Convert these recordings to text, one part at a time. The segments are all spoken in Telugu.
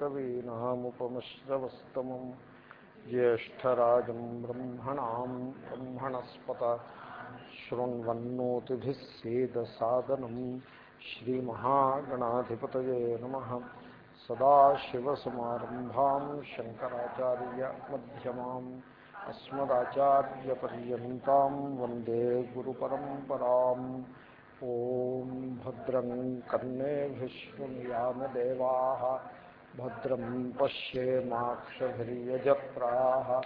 कवीनामुपमश्रवस्तमं ज्येष्ठराजं ब्रह्मणां ब्रह्मणस्पत शृण्वन्नोतिभिः सेदसादनं श्रीमहागणाधिपतये नमः। सदाशिवसमारम्भां शङ्कराचार्यमध्यमाम्। अस्मदाचार्यपर्यन्तां वंदे गुरुपरम्पराम्। ॐ भद्रं कर्णेभिश्वयामदेवाः भद्रं पश्येमाक्षभिर्यजत्राः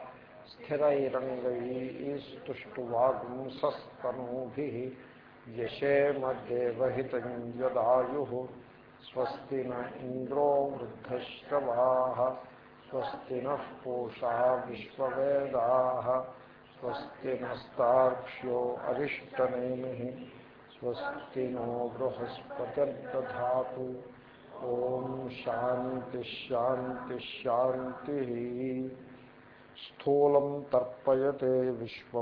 स्थिरैरङ्गैस्तुष्टुवागुंसस्तनूभिः यशेमदेवहितं यदायुः स्वस्ति न इन्द्रो वृद्धश्रवाः, स्वस्ति नः पूषा विश्ववेदाः, स्वस्ति नस्तार्क्ष्यो अरिष्टनेमिः, स्वस्ति नो बृहस्पतिर्दधातु। ओम शांति शांति शांति स्थूल तर्पयते विश्व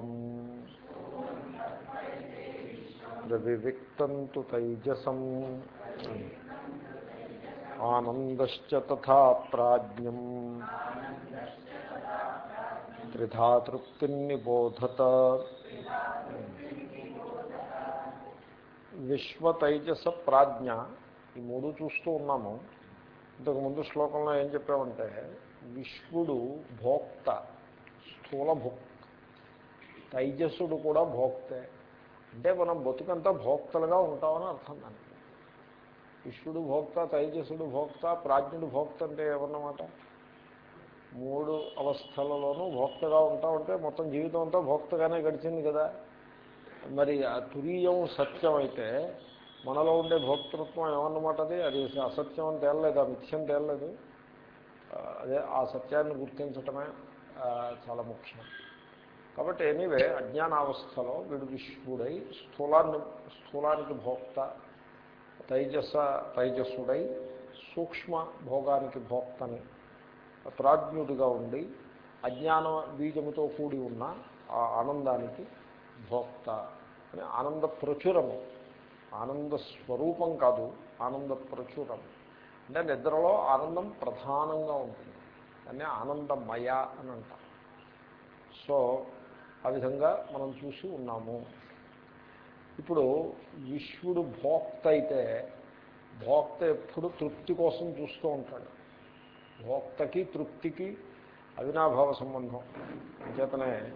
विविक्त तो तैजसम। आनंदश्च तथा प्राज्ञम। त्रिधा तृप्तिबोधत विश्वतैजस प्राज्ञा ఈ మూడు చూస్తూ ఉన్నాము. ఇంతకు ముందు శ్లోకంలో ఏం చెప్పామంటే విశ్వడు భోక్త స్థూల భోక్త తైజస్సుడు కూడా భోక్తే. అంటే మనం బతుకంతా భోక్తలుగా ఉంటామని అర్థం దానికి. విశ్వడు భోక్త తైజస్సుడు భోక్త ప్రాజ్ఞుడు భోక్త అంటే ఏమన్నమాట? మూడు అవస్థలలోనూ భోక్తగా ఉంటామంటే మొత్తం జీవితం అంతా భోక్తగానే గడిచింది కదా. మరి ఆ తురీయం సత్యం అయితే మనలో ఉండే భోక్తృత్వం ఏమన్నమాట అది? అది అసత్యం అని తేలలేదు ఆ మిథ్యం తేలలేదు. అదే ఆ సత్యాన్ని గుర్తించటమే చాలా ముఖ్యం. కాబట్టి ఎనీవే అజ్ఞానావస్థలో వీడు విశ్వడై స్థూలాన్ని స్థూలానికి భోక్త తైజస తైజస్సుడై సూక్ష్మ భోగానికి భోక్తని ప్రాజ్ఞుడిగా ఉండి అజ్ఞాన బీజముతో కూడి ఉన్న ఆ ఆనందానికి భోక్త అని ఆనంద ప్రచురము. ఆనంద స్వరూపం కాదు ఆనంద ప్రచురం అంటే నిద్రలో ఆనందం ప్రధానంగా ఉంటుంది. దాన్ని ఆనందమయ అని అంటారు. సో ఆ విధంగా మనం చూసి ఉన్నాము. ఇప్పుడు విశ్వడు భోక్త అయితే భోక్త ఎప్పుడు తృప్తి కోసం చూస్తూ ఉంటాడు. భోక్తకి తృప్తికి అవినాభావ సంబంధం. చేతనే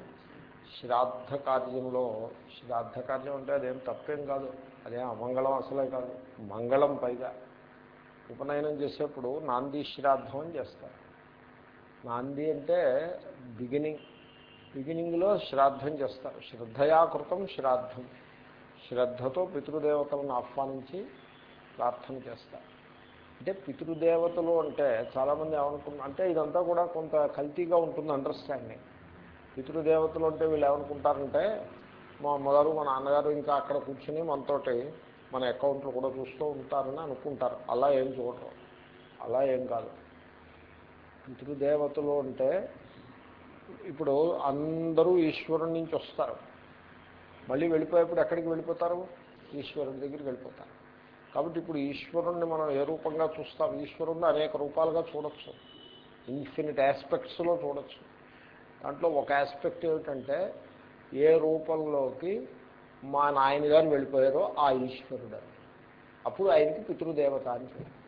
శ్రాద్ధ కార్యంలో శ్రాద్ధ కార్యం అంటే అదేం తప్పేం కాదు. అదేం అమంగళం అసలే కాదు. మంగళం పైగా. ఉపనయనం చేసేప్పుడు నాంది శ్రాద్ధం అని చేస్తారు. నాంది అంటే బిగినింగ్ బిగినింగ్లో శ్రాద్ధం చేస్తారు. శ్రద్ధయాకృతం శ్రాద్ధం. శ్రద్ధతో పితృదేవతలను ఆహ్వానించి ప్రార్థన చేస్తారు. అంటే పితృదేవతలు అంటే చాలామంది ఏమనుకున్నారు అంటే ఇదంతా కూడా కొంత కల్తీగా ఉంటుంది అండర్స్టాండింగ్ పితృదేవతలు అంటే వీళ్ళు ఏమనుకుంటారంటే మా అమ్మగారు మా నాన్నగారు ఇంకా అక్కడ కూర్చుని మనతోటి మన అకౌంట్లు కూడా చూస్తూ ఉంటారని అనుకుంటారు. అలా ఏం చూడరు. అలా ఏం కాదు. పితృదేవతలు అంటే ఇప్పుడు అందరూ ఈశ్వరుడి నుంచి వస్తారు. మళ్ళీ వెళ్ళిపోయేప్పుడు ఎక్కడికి వెళ్ళిపోతారు? ఈశ్వరుని దగ్గరికి వెళ్ళిపోతారు. కాబట్టి ఇప్పుడు ఈశ్వరుణ్ణి మనం ఏ రూపంగా చూస్తాం? ఈశ్వరుణ్ణి అనేక రూపాలుగా చూడొచ్చు. ఇన్ఫినిట్ ఆస్పెక్ట్స్లో చూడొచ్చు. దాంట్లో ఒక ఆస్పెక్ట్ ఏమిటంటే ఏ రూపంలోకి మా నాయనగారు వెళ్ళిపోయారో ఆ ఈశ్వరుడు. అప్పుడు ఆయనకి పితృదేవత అని చెప్పారు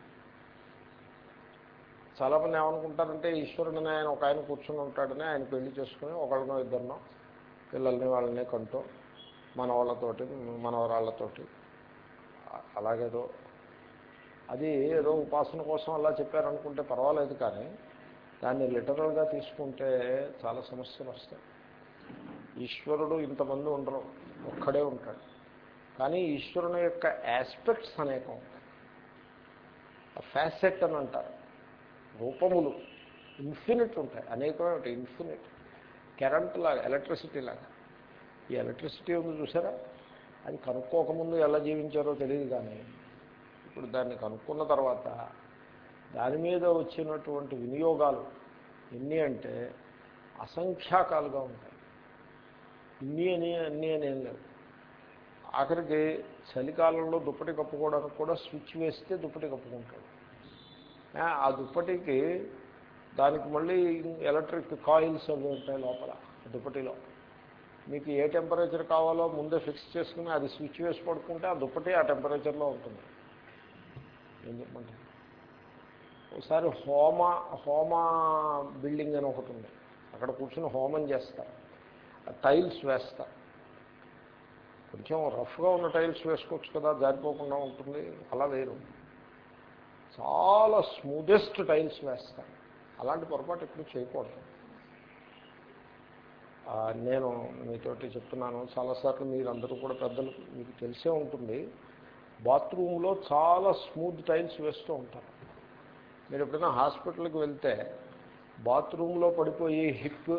చాలామంది ఏమనుకుంటారంటే ఈశ్వరుడిని ఆయన ఒక ఆయన కూర్చుని ఉంటాడని ఆయన పెళ్ళి చేసుకుని ఒకళ్ళనో ఇద్దరినో పిల్లల్ని వాళ్ళని కంటూ మన వాళ్ళతోటి మనవరాళ్ళతోటి అలాగేదో. అది ఏదో ఉపాసన కోసం అలా చెప్పారనుకుంటే పర్వాలేదు కానీ దాన్ని లిటరల్గా తీసుకుంటే చాలా సమస్యలు వస్తాయి. ఈశ్వరుడు ఇంతమంది ఉండరు ఒక్కడే ఉంటాడు. కానీ ఈశ్వరుని యొక్క ఆస్పెక్ట్స్ అనేకం ఉంటాయి. ఫ్యాసెట్ అని అంటారు. రూపములు ఇన్ఫినిట్ ఉంటాయి. అనేకమే ఉంటాయి. ఇన్ఫినిట్ కరెంట్ లాగా ఎలక్ట్రిసిటీ లాగా. ఈ ఎలక్ట్రిసిటీ ఉంది చూసారా? అది కనుక్కోకముందు ఎలా జీవించారో తెలియదు కానీ ఇప్పుడు దాన్ని కనుక్కున్న తర్వాత దాని మీద వచ్చినటువంటి వినియోగాలు ఎన్ని అంటే అసంఖ్యాకాలుగా ఉంటాయి. ఇన్ని అని అన్నీ అని ఏం లేవు ఆఖరికి చలికాలంలో దుప్పటి కప్పుకోవడానికి కూడా స్విచ్ వేస్తే దుప్పటి కప్పుకుంటాడు. ఆ, దుప్పటికి దానికి మళ్ళీ ఎలక్ట్రిక్ కాయిల్స్ అవి ఉంటాయి లోపల దుప్పటిలో. మీకు ఏ టెంపరేచర్ కావాలో ముందే ఫిక్స్ చేసుకుని అది స్విచ్ వేసి పడుకుంటే ఆ దుప్పటి ఆ టెంపరేచర్లో ఉంటుంది. ఏం చెప్పండి ఒకసారి హోమ హోమ బిల్డింగ్ అని ఒకటి ఉంది. అక్కడ కూర్చొని హోమం చేస్తారు. టైల్స్ వేస్తారు. కొంచెం రఫ్గా ఉన్న టైల్స్ వేసుకోవచ్చు కదా జారిపోకుండా ఉంటుంది. అలా వేరు. చాలా స్మూదెస్ట్ టైల్స్ వేస్తాను అలాంటి పొరపాటు ఎప్పుడు చేయకూడదు. నేను మీతోటి చెప్తున్నాను. చాలాసార్లు మీరందరూ కూడా పెద్దలు మీకు తెలిసే ఉంటుంది. బాత్రూంలో చాలా స్మూత్ టైల్స్ వేస్తూ ఉంటారు. మీరు ఎప్పుడైనా హాస్పిటల్కి వెళ్తే బాత్రూంలో పడిపోయి హిప్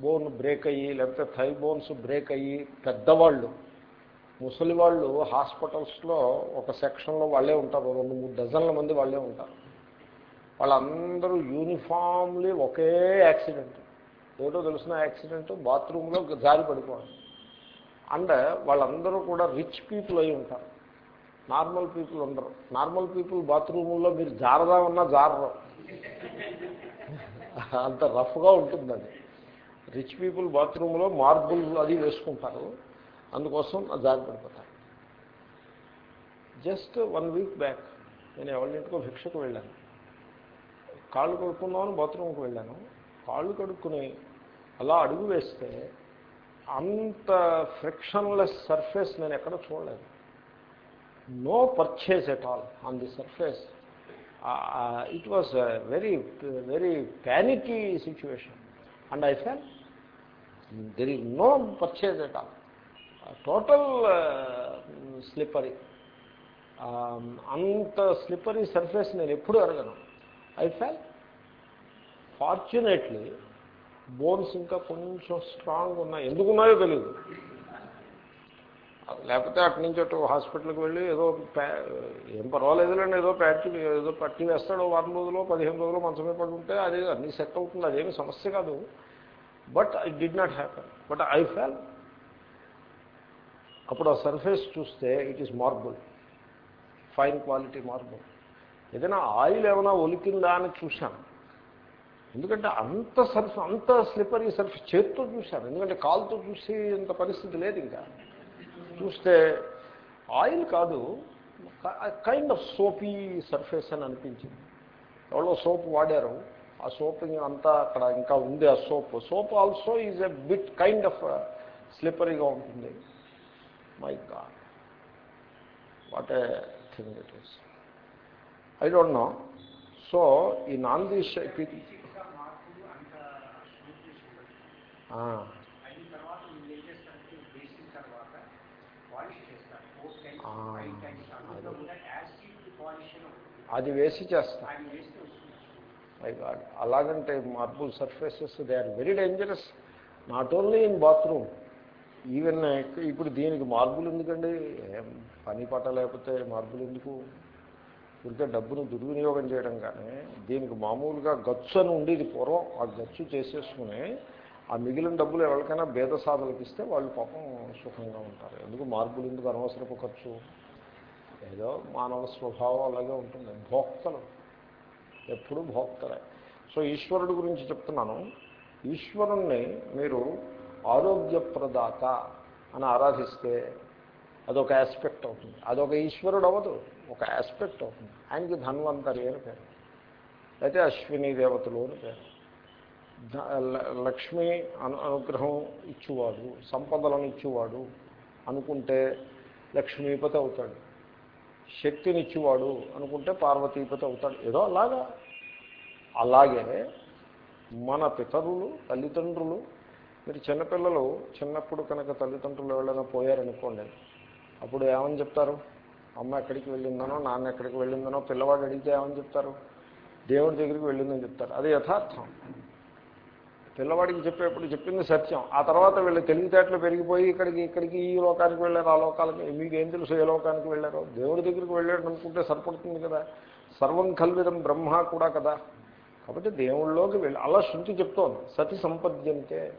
బోన్ బ్రేక్ అయ్యి లేకపోతే థై బోన్స్ బ్రేక్ అయ్యి పెద్దవాళ్ళు ముసలి వాళ్ళు హాస్పిటల్స్లో ఒక సెక్షన్లో వాళ్ళే ఉంటారు రెండు మూడు డజన్ల మంది వాళ్ళే ఉంటారు. వాళ్ళందరూ యూనిఫామ్లీ ఒకే యాక్సిడెంట్. ఏదో తెలిసిన యాక్సిడెంట్ బాత్రూంలో జారి పడిపోవడం. అండ్ వాళ్ళందరూ కూడా రిచ్ పీపుల్ అయి ఉంటారు. నార్మల్ పీపుల్ ఉండరు. నార్మల్ పీపుల్ బాత్రూముల్లో మీరు జారదా ఉన్నా జారరు. అంత రఫ్గా ఉంటుంది అది రిచ్ పీపుల్ బాత్రూంలో మార్బుల్ అది వేసుకుంటారు. అందుకోసం జారిపడిపోతారు. జస్ట్ వన్ వీక్ బ్యాక్ నేను ఎవరింటికో భిక్షకు వెళ్ళాను. కాళ్ళు కడుక్కుందామని బాత్రూమ్కి వెళ్ళాను. కాళ్ళు కడుక్కుని అలా అడుగు వేస్తే అంత ఫ్రిక్షన్లెస్ సర్ఫేస్ నేను ఎక్కడ చూడలేదు. No purchase at all on the surface it was very very panicky situation and I fell there is no purchase at all total slippery అంత స్లిప్పరీ సర్ఫేస్ నేను ఎప్పుడు అడగను. ఐ ఫెల్ ఫార్చునేట్లీ బోన్స్ ఇంకా కొంచెం స్ట్రాంగ్ ఉన్నాయి. ఎందుకున్నాయో తెలియదు లేకపోతే అటు నుంచి అటు హాస్పిటల్కి వెళ్ళి ఏదో ఏం పర్వాలేదులేండి ఏదో ప్యాటి ఏదో పట్టి వేస్తాడో వారం రోజులు పదిహేను రోజులు మంచమే పడి ఉంటే అది అన్నీ సెట్ అవుతుంది అదేమి సమస్య కాదు. But it did not happen but I fell అప్పుడు ఆ సర్ఫేస్ చూస్తే it is marble fine quality marble ఏదైనా ఆయిల్ ఏమైనా ఒలికిందా అని చూశాను. ఎందుకంటే అంత సర్ఫ్ అంత స్లిపరీ సర్ఫ్ చేత్తో చూశాను. ఎందుకంటే కాలుతో చూసి ఇంత పరిస్థితి లేదు ఇంకా. చూస్తే ఆయిల్ కాదు కైండ్ ఆఫ్ సోపీ సర్ఫేస్ అని అనిపించింది. ఎవరో సోప్ వాడారు. ఆ సోప్ అంతా అక్కడ ఇంకా ఉంది ఆ soap. Soap also is a bit kind of స్లిప్పరీగా ఉంటుంది. My God what a thing it is I don't know so ఈ నాన్ ది బేసిక్గా మార్పులు అంత స్మూత్నెస్ ఉండదు అయిన తర్వాత మీరు ఏం చేస్తారంటే వేసిన తర్వాత పాలిష్ చేస్తారు ఫోర్ టైమ్స్ ఆ, ఫైవ్ టైమ్స్ అందులో కూడా యాసిడ్ పాలిష్ అని ఉంటుంది అది. వేసి చేస్తాం. మై గాడ్ అలాగంటే marble surfaces they are very dangerous not only in bathroom even ఇప్పుడు దీనికి మార్బుల్ ఎందుకండి? పని పట్ట లేకపోతే మార్బుల్ ఎందుకు? ఉంటే డబ్బును దుర్వినియోగం చేయడం కానీ దీనికి మామూలుగా గచ్చు అని ఉండేది పూర్వం. ఆ గచ్చు చేసేసుకుని ఆ మిగిలిన డబ్బులు ఎవరికైనా భేద సాధనలకు ఇస్తే వాళ్ళు పాపం సుఖంగా ఉంటారు. ఎందుకు? మార్పులు ఎందుకు అనవసరపు ఖర్చు? ఏదో మానవ స్వభావం అలాగే ఉంటుంది. భోక్తలు. ఎప్పుడు భోక్తలే. సో ఈశ్వరుడు గురించి చెప్తున్నాను. ఈశ్వరుణ్ణి మీరు ఆరోగ్యప్రదాత అని ఆరాధిస్తే అదొక ఆస్పెక్ట్ అవుతుంది. అదొక ఈశ్వరుడు అవ్వదు. ఒక ఆస్పెక్ట్ అవుతుంది. ఆయనకి ధన్వంతరి అని పేరు. అయితే అశ్విని దేవతలు అని పేరు. లక్ష్మి అను అనుగ్రహం ఇచ్చేవాడు సంపదలను ఇచ్చేవాడు అనుకుంటే లక్ష్మీపతి అవుతాడు. శక్తినిచ్చేవాడు అనుకుంటే పార్వతీపతి అవుతాడు. ఏదో అలాగా. అలాగే మన పితరులు తల్లిదండ్రులు మీరు చిన్నపిల్లలు చిన్నప్పుడు కనుక తల్లిదండ్రులు ఎవరైనా పోయారనుకోండి అప్పుడు ఏమని చెప్తారు? అమ్మ ఎక్కడికి వెళ్ళిందనో నాన్న ఎక్కడికి వెళ్ళిందనో పిల్లవాడు అడిగితే ఏమని చెప్తారు? దేవుడి దగ్గరికి వెళ్ళిందని చెప్తారు. అది యథార్థం. పిల్లవాడికి చెప్పేప్పుడు చెప్పింది సత్యం. ఆ తర్వాత వీళ్ళు తెలివితేటలు పెరిగిపోయి ఇక్కడికి ఇక్కడికి ఈ లోకానికి వెళ్ళారు ఆ లోకాలకి. మీకేం తెలుసు ఏ లోకానికి వెళ్ళారో? దేవుడి దగ్గరికి వెళ్ళాడు అనుకుంటే సరిపడుతుంది కదా. సర్వం కల్విదం బ్రహ్మ కూడా కదా. కాబట్టి దేవుళ్ళలోకి వెళ్ళి అలా శృతి చెప్తోంది. సతి సంపద్యంతే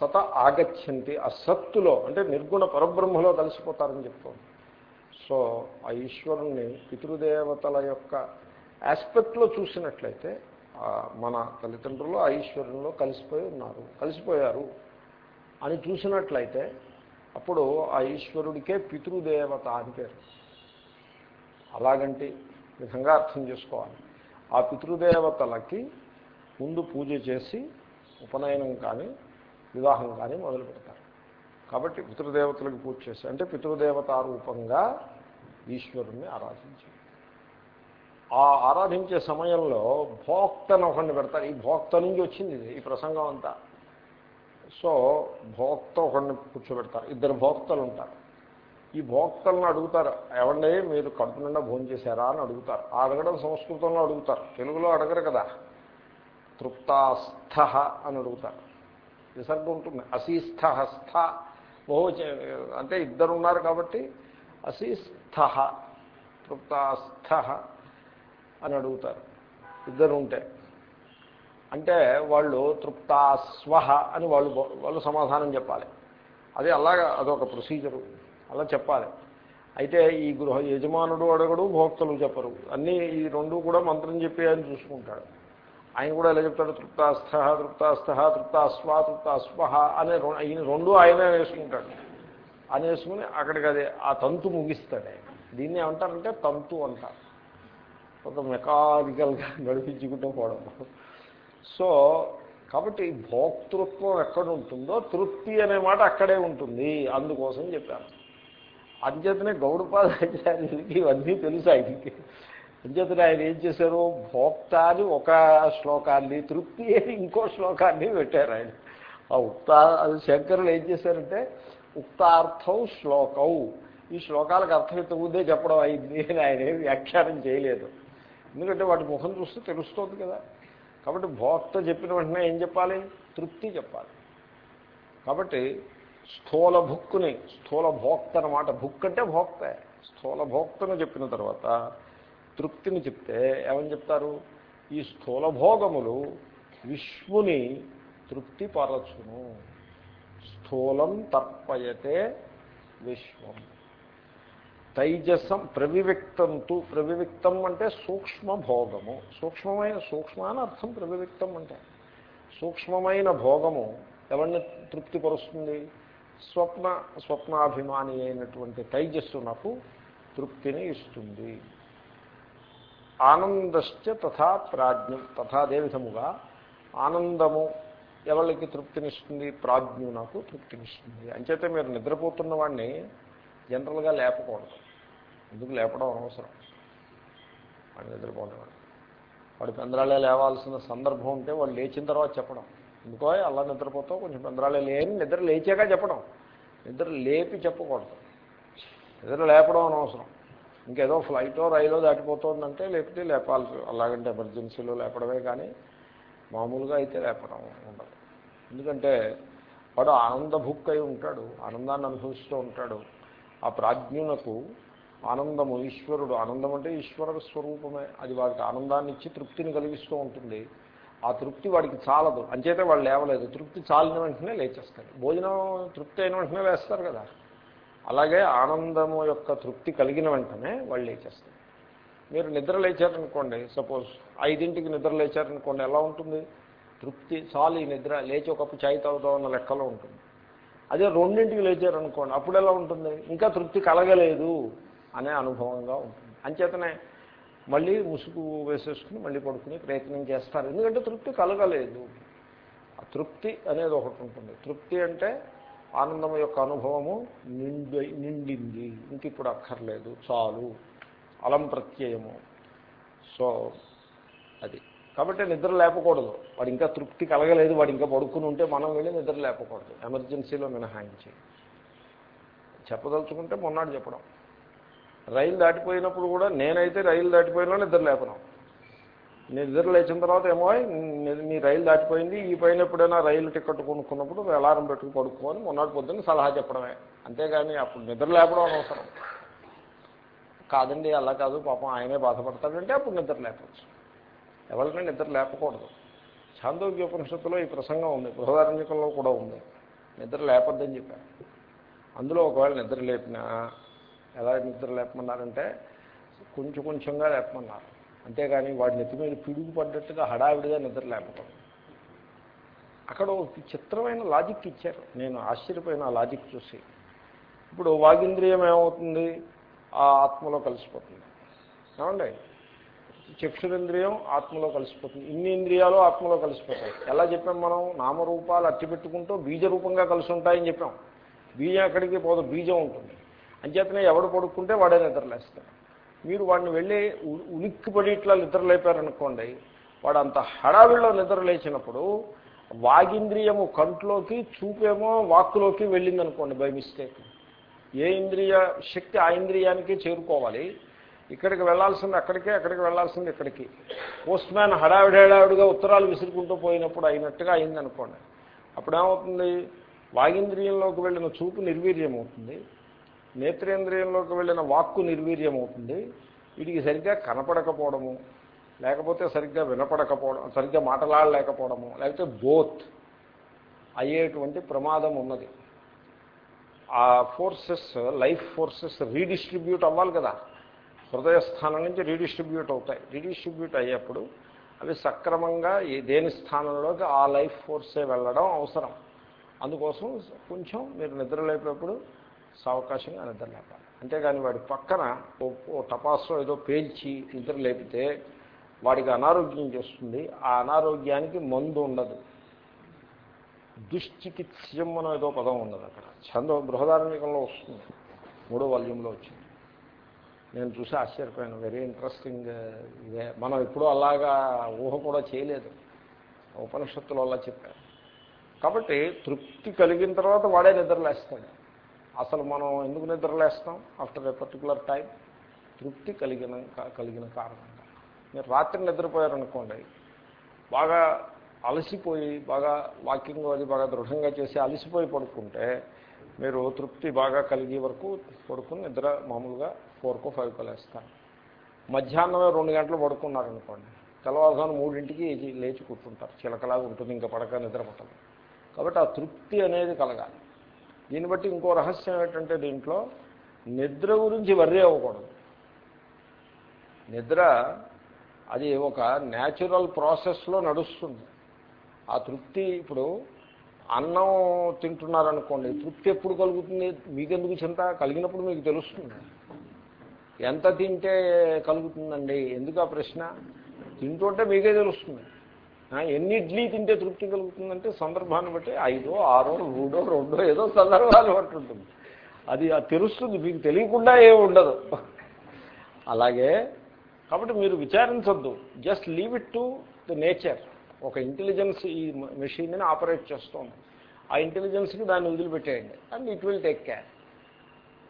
సత ఆగచ్చంతి ఆ సత్తులో అంటే నిర్గుణ పరబ్రహ్మలో కలిసిపోతారని చెప్తోంది. సో ఆ ఈశ్వరుణ్ణి పితృదేవతల యొక్క ఆస్పెక్ట్లో చూసినట్లయితే మన తల్లిదండ్రులు ఆ ఈశ్వరుల్లో కలిసిపోయి ఉన్నారు. కలిసిపోయారు అని చూసినట్లయితే అప్పుడు ఆ ఈశ్వరుడికే పితృదేవత అని పేరు. అలాగంటి విధంగా అర్థం చేసుకోవాలి. ఆ పితృదేవతలకి ముందు పూజ చేసి ఉపనయనం కానీ వివాహం కానీ మొదలు పెడతారు. కాబట్టి పితృదేవతలకు పూజ చేసి అంటే పితృదేవతారూపంగా ఈశ్వరుణ్ణి ఆరాధించారు. ఆ ఆరాధించే సమయంలో భోక్తను ఒకరిని పెడతారు. ఈ భోక్త నుంచి వచ్చింది ఈ ప్రసంగం అంతా. సో భోక్త ఒకరిని కూర్చోబెడతారు. ఇద్దరు భోక్తలు ఉంటారు. ఈ భోక్తలను అడుగుతారు ఏమండి మీరు కడుపు నిండా భోజనం చేశారా? అని అడుగుతారు. ఆ అడగడం సంస్కృతంలో అడుగుతారు. తెలుగులో అడగరు కదా. తృప్తాస్థ అని అడుగుతారు. విసర్గం ఉంటుంది. అసీస్థ స్థ బహువచ అంటే ఇద్దరు ఉన్నారు కాబట్టి అసీస్థ తృప్తాస్థ. అని అడుగుతారు. ఇద్దరు ఉంటే అంటే వాళ్ళు తృప్తాస్వహ అని వాళ్ళు వాళ్ళు సమాధానం చెప్పాలి. అది అలాగా అదొక ప్రొసీజరు. అలా చెప్పాలి. అయితే ఈ గృహ యజమానుడు అడగడు భోక్తలు చెప్పరు. అన్నీ ఈ రెండు కూడా మంత్రం చెప్పి ఆయన చూసుకుంటాడు. ఆయన కూడా ఎలా చెప్తాడు? తృప్తాస్థ తృప్తాస్థ తృప్తాస్వ తృప్తాస్వహ అనే ఈయన రెండు ఆయనే వేసుకుంటాడు. అనేసుకుని అక్కడికి అదే ఆ తంతు ముగిస్తాడు. దీన్ని ఏమంటారంటే తంతు అంటారు. ఒక మెకానికల్గా నడిపించుకుంటూ పోవడం. సో కాబట్టి భోక్తృత్వం ఎక్కడ ఉంటుందో తృప్తి అనే మాట అక్కడే ఉంటుంది. అందుకోసం చెప్పాను. అంచేతనే గౌడపాదాచార్యులకి ఇవన్నీ తెలుసు ఆయనకి. అంచేతనే ఆయన ఏం చేశారు? భోక్త అని ఒక శ్లోకాన్ని తృప్తి అని ఇంకో శ్లోకాన్ని పెట్టారు ఆయన. ఆ ఉక్త అది శంకరులు ఏం చేశారంటే ఉక్తార్థం శ్లోకం. ఈ శ్లోకాలకు అర్థం ఇంతకుముందే చెప్పడం అయింది అని ఆయన వ్యాఖ్యానం చేయలేదు. ఎందుకంటే వాటి ముఖం చూస్తే తెలుస్తుంది కదా. కాబట్టి భోక్త చెప్పిన వెంటనే ఏం చెప్పాలి? తృప్తి చెప్పాలి. కాబట్టి స్థూల భుక్కుని స్థూల భోక్త అన్నమాట. భుక్ అంటే భోక్తే. స్థూల భోక్తను చెప్పిన తర్వాత తృప్తిని చెప్తే ఏమని చెప్తారు? ఈ స్థూల భోగములు విశ్వుని తృప్తిపరచును స్థూలం తర్పయతే విశ్వం. తైజసం ప్రవివిక్తంతు ప్రవివిక్తం అంటే సూక్ష్మ భోగము సూక్ష్మమైన సూక్ష్మ అని అర్థం ప్రవివిక్తం అంటే. సూక్ష్మమైన భోగము ఎవరిని తృప్తిపరుస్తుంది స్వప్న స్వప్నాభిమాని అయినటువంటి తైజస్సు నాకు తృప్తిని ఇస్తుంది. ఆనందశ్చ తథా ప్రాజ్ఞం తథా అదేవిధముగా ఆనందము ఎవరికి తృప్తినిస్తుంది ప్రాజ్ఞునకు తృప్తినిస్తుంది అంచేతే మీరు నిద్రపోతున్న వాడిని జనరల్గా లేపకూడదు. ఎందుకు లేపడం అనవసరం? వాడు నిద్రపోనేవాడు వాడు పెందరాలే లేవాల్సిన సందర్భం ఉంటే వాడు లేచిన తర్వాత చెప్పడం. ఎందుకో అలా నిద్రపోతావు కొంచెం పెందరాలే లేని నిద్ర లేచాక చెప్పడం. నిద్ర లేపి చెప్పకూడదు. నిద్ర లేపడం అనవసరం. ఇంకేదో ఫ్లైటో రైలో దాటిపోతుందంటే లేపితే లేపాల్సి అలాగంటే ఎమర్జెన్సీలో లేపడమే కానీ మామూలుగా అయితే లేపడం ఉండదు. ఎందుకంటే వాడు ఆనందభుక్ అయి ఉంటాడు ఆనందాన్ని అనుభవిస్తూ ఉంటాడు. ఆ ప్రాజ్ఞునకు ఆనందము ఈశ్వరుడు. ఆనందం అంటే ఈశ్వరుడు స్వరూపమే. అది వాడికి ఆనందాన్ని ఇచ్చి తృప్తిని కలిగిస్తూ ఉంటుంది. ఆ తృప్తి వాడికి చాలదు. అంచేతే వాళ్ళు లేవలేదు. తృప్తి చాలిన వెంటనే లేచేస్తారు భోజనం తృప్తి అయిన వెంటనే వేస్తారు కదా. అలాగే ఆనందము యొక్క తృప్తి కలిగిన వెంటనే వాళ్ళు లేచేస్తారు మీరు నిద్ర లేచారనుకోండి సపోజ్ ఐదింటికి నిద్ర లేచారనుకోండి ఎలా ఉంటుంది? తృప్తి చాలు ఈ నిద్ర. లేచి ఒకప్పు చాయ్ తాగుతాం అన్న లెక్కలో ఉంటుంది. అదే రెండింటికి లేచారనుకోండి అప్పుడు ఎలా ఉంటుంది? ఇంకా తృప్తి కలగలేదు. అనే అనుభవంగా ఉంటుంది. అంచేతనే మళ్ళీ ముసుగు వేసేసుకుని మళ్ళీ పడుకునే ప్రయత్నం చేస్తారు. ఎందుకంటే తృప్తి కలగలేదు. ఆ తృప్తి అనేది ఒకటి ఉంటుంది. తృప్తి అంటే ఆనందం యొక్క అనుభవము నిండి నిండింది. ఇంక ఇప్పుడు అక్కర్లేదు. చాలు. అలం ప్రత్యయము. సో అది. కాబట్టి నిద్ర లేపకూడదు. వాడు ఇంకా తృప్తి కలగలేదు. వాడు ఇంకా పడుకుని ఉంటే మనం వెళ్ళి నిద్ర లేపకూడదు. ఎమర్జెన్సీలో మినహాయించి. చెప్పదలుచుకుంటే మొన్నాడు చెప్పడం. రైలు దాటిపోయినప్పుడు కూడా నేనైతే రైలు దాటిపోయినా నిద్ర లేపను. నిద్ర లేచిన తర్వాత ఏమో మీ రైలు దాటిపోయింది ఈ పైన ఎప్పుడైనా రైలు టికెట్ కొనుక్కున్నప్పుడు అలారం పెట్టుకు పడుకోని మొన్నటి పొద్దున్న సలహా చెప్పడమే. అంతేగాని అప్పుడు నిద్ర లేపడం అనవసరం. కాదండి అలా కాదు పాపం ఆయనే బాధపడతాడంటే అప్పుడు నిద్ర లేపచ్చు. ఎవరికైనా నిద్ర లేపకూడదు. చాందోగ్య ఉపనిషత్తులో ఈ ప్రసంగం ఉంది బృహదారణ్యకంలో కూడా ఉంది. నిద్ర లేపద్దని చెప్పారు. అందులో ఒకవేళ నిద్ర లేపినా ఎలా నిద్ర లేపమన్నారంటే కొంచెం కొంచెంగా లేపమన్నారు. అంతేగాని వాడి నెత్తి మీద పిడుగు పడ్డట్టుగా హడావిడిగా నిద్ర లేకపోవడం అక్కడ ఒక చిత్రమైన లాజిక్ ఇచ్చారు. నేను ఆశ్చర్యపోయిన ఆ లాజిక్ చూసి. ఇప్పుడు వాగింద్రియం ఏమవుతుంది? ఆ ఆత్మలో కలిసిపోతుంది. ఏమండి? చక్షురేంద్రియం ఆత్మలో కలిసిపోతుంది. ఇన్ని ఇంద్రియాలు ఆత్మలో కలిసిపోతాయి. ఎలా చెప్పాం మనం? నామరూపాలు అట్టి పెట్టుకుంటూ బీజ రూపంగా కలిసి ఉంటాయని చెప్పాం. బీజం ఎక్కడికి పోదు? బీజం ఉంటుంది. అంచేతనే ఎవడు పడుకుంటే వాడే నిద్రలేస్తాడు. మీరు వాడిని వెళ్ళి ఉ- ఇట్లా నిద్రలేపారనుకోండి వాడు అంత హడావిడిలో నిద్ర లేచినప్పుడు వాగింద్రియము కంట్లోకి చూపేమో వాక్కులోకి వెళ్ళింది అనుకోండి బై మిస్టేక్. ఏ ఇంద్రియ శక్తి ఆ ఇంద్రియానికి చేరుకోవాలి. ఇక్కడికి వెళ్ళాల్సింది అక్కడికే అక్కడికి వెళ్ళాల్సింది ఇక్కడికి. పోస్ట్ మ్యాన్ హడావిడి హడావిడిగా ఉత్తరాలు విసురుకుంటూ పోయినప్పుడు అయినట్టుగా అయింది అనుకోండి అప్పుడు ఏమవుతుంది వాగింద్రియంలోకి వెళ్ళిన చూపు నిర్వీర్యం అవుతుంది నేత్రేంద్రియంలోకి వెళ్ళిన వాక్కు నిర్వీర్యం అవుతుంది వీడికి సరిగ్గా కనపడకపోవడము లేకపోతే సరిగ్గా వినపడకపోవడం సరిగ్గా మాటలాడలేకపోవడము లేకపోతే బోత్ అయ్యేటువంటి ప్రమాదం ఉన్నది. ఆ ఫోర్సెస్ లైఫ్ ఫోర్సెస్ రీడిస్ట్రిబ్యూట్ అవ్వాలి కదా. హృదయస్థానం నుంచి రీడిస్ట్రిబ్యూట్ అవుతాయి. రీడిస్ట్రిబ్యూట్ అయ్యేప్పుడు అవి సక్రమంగా ఈ దేని స్థానంలోకి ఆ లైఫ్ ఫోర్సే వెళ్ళడం అవసరం. అందుకోసం కొంచెం మీరు నిద్రలేపేప్పుడు సావకాశంగా నిద్ర లేపాలి. అంతేగాని వాడి పక్కన ఓ ఓ టపాస్లో ఏదో పేల్చి నిద్ర లేపితే వాడికి అనారోగ్యం చేస్తుంది. ఆ అనారోగ్యానికి మందు ఉండదు. దుశ్చికిత్స్యం అనే ఏదో పదం ఉన్నది అక్కడ. చంద బృహదార్మికంలో వస్తుంది. మూడో వాల్యూంలో వచ్చింది. నేను చూసి ఆశ్చర్యపోయాను. వెరీ ఇంట్రెస్టింగ్ uh, ఇదే. మనం ఎప్పుడూ అలాగా ఊహ కూడా చేయలేదు. ఉపనిషత్తులు అలా చెప్పారు. కాబట్టి తృప్తి కలిగిన తర్వాత వాడే నిద్రలేస్తాడు. అసలు మనం ఎందుకు నిద్రలేస్తాం ఆఫ్టర్ ఏ పర్టికులర్ టైం? తృప్తి కలిగిన కలిగిన కారణంగా. మీరు రాత్రి నిద్రపోయారనుకోండి బాగా అలసిపోయి బాగా వాకింగ్ అది బాగా దృఢంగా చేసి అలసిపోయి పడుకుంటే మీరు తృప్తి బాగా కలిగే వరకు పడుకుని నిద్ర మామూలుగా ఫోర్కో ఫైవ్కో లేస్తారు మధ్యాహ్నమే రెండు గంటలు పడుకున్నారనుకోండి తెల్లవారుజాము మూడింటికి లేచి కూర్చుంటారు. చిలకలాగా ఉంటుంది ఇంకా పడక నిద్ర పట్టదు కాబట్టి ఆ తృప్తి అనేది కలగాలి. దీన్ని బట్టి ఇంకో రహస్యం ఏంటంటే దీంట్లో నిద్ర గురించి వర్రీ అవ్వకూడదు. నిద్ర అది ఒక న్యాచురల్ ప్రాసెస్లో నడుస్తుంది. ఆ తృప్తి ఇప్పుడు అన్నం తింటున్నారనుకోండి తృప్తి ఎప్పుడు కలుగుతుంది? మీకెందుకు చింత? కలిగినప్పుడు మీకు తెలుస్తుంది. ఎంత తింటే కలుగుతుందండి? ఎందుకు ఆ ప్రశ్న? తింటుంటే మీకే తెలుస్తుంది. ఎన్ని ఇడ్లీ తింటే తృప్తి కలుగుతుందంటే సందర్భాన్ని బట్టి ఐదో ఆరో మూడో రెండో ఏదో సందర్భాలు బట్టి ఉంటుంది. అది అది తెలుస్తుంది మీకు తెలియకుండా ఏమి ఉండదు. అలాగే కాబట్టి మీరు విచారించద్దు. Just leave it to the nature ఒక ఇంటెలిజెన్స్ ఈ మెషిన్ని ఆపరేట్ చేస్తుంది. ఆ ఇంటెలిజెన్స్కి దాన్ని వదిలిపెట్టేయండి. And it will take care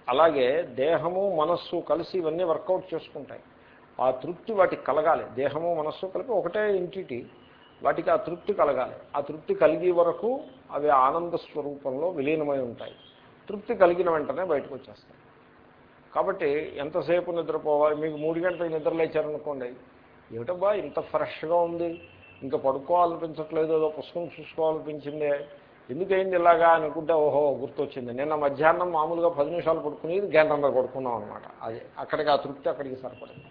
అలాగే దేహము మనస్సు కలిసి ఇవన్నీ వర్కౌట్ చేసుకుంటాయి. ఆ తృప్తి వాటికి కలగాలి. దేహము మనస్సు కలిపి ఒకటే ఇంటిటీ వాటికి ఆ తృప్తి కలగాలి. ఆ తృప్తి కలిగే వరకు అవి ఆనంద స్వరూపంలో విలీనమై ఉంటాయి. తృప్తి కలిగిన వెంటనే బయటకు వచ్చేస్తాయి. కాబట్టి ఎంతసేపు నిద్రపోవాలి? మీకు మూడు గంటలకు నిద్రలేచారనుకోండి ఏమిటబ్బా ఇంత ఫ్రెష్గా ఉంది. ఇంకా పడుకోవాలనిపించట్లేదు ఏదో పుస్తకం చూసుకోవాలనిపించిందే. ఎందుకైంది ఇలాగా అనుకుంటే ఓహో గుర్తొచ్చింది. నిన్న మధ్యాహ్నం మామూలుగా పది నిమిషాలు పడుకునేది గంటన్నర పడుకున్నాం అనమాట అది అక్కడికి ఆ తృప్తి అక్కడికి సరిపడింది.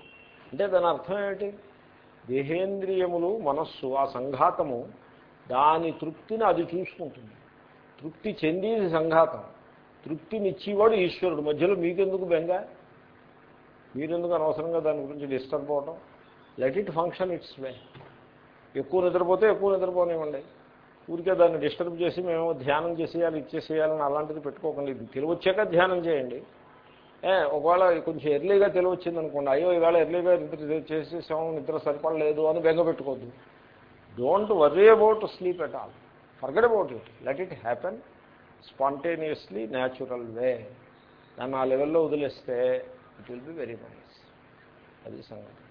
అంటే దాని అర్థం ఏమిటి? దేహేంద్రియములు మనస్సు ఆ సంఘాతము దాని తృప్తిని అది చూసుకుంటుంది. తృప్తి చెందేది సంఘాతం. తృప్తినిచ్చేవాడు ఈశ్వరుడు. మధ్యలో మీకెందుకు బెంగ? మీరెందుకు అనవసరంగా దాని గురించి డిస్టర్బ్ అవడం let it function its way ఎక్కువ నిద్రపోతే ఎక్కువ నిద్రపోనివ్వండి. ఊరికే దాన్ని డిస్టర్బ్ చేసి మేము ధ్యానం చేసేయాలి ఇచ్చేసేయాలని అలాంటిది పెట్టుకోకండి. ఇది తెలివచ్చాక ధ్యానం చేయండి. ఒకవేళ కొంచెం ఎర్లీగా తెలివచ్చింది అనుకోండి అయ్యో ఈవేళ ఎర్లీగా నిద్ర చేసేసాము నిద్ర సరిపడలేదు అని బెంగ పెట్టుకోవద్దు. Don't worry about sleep at all forget about it let it happen spontaneously natural way దాన్ని ఆ లెవెల్లో వదిలేస్తే it will be very nice అది సంగతి.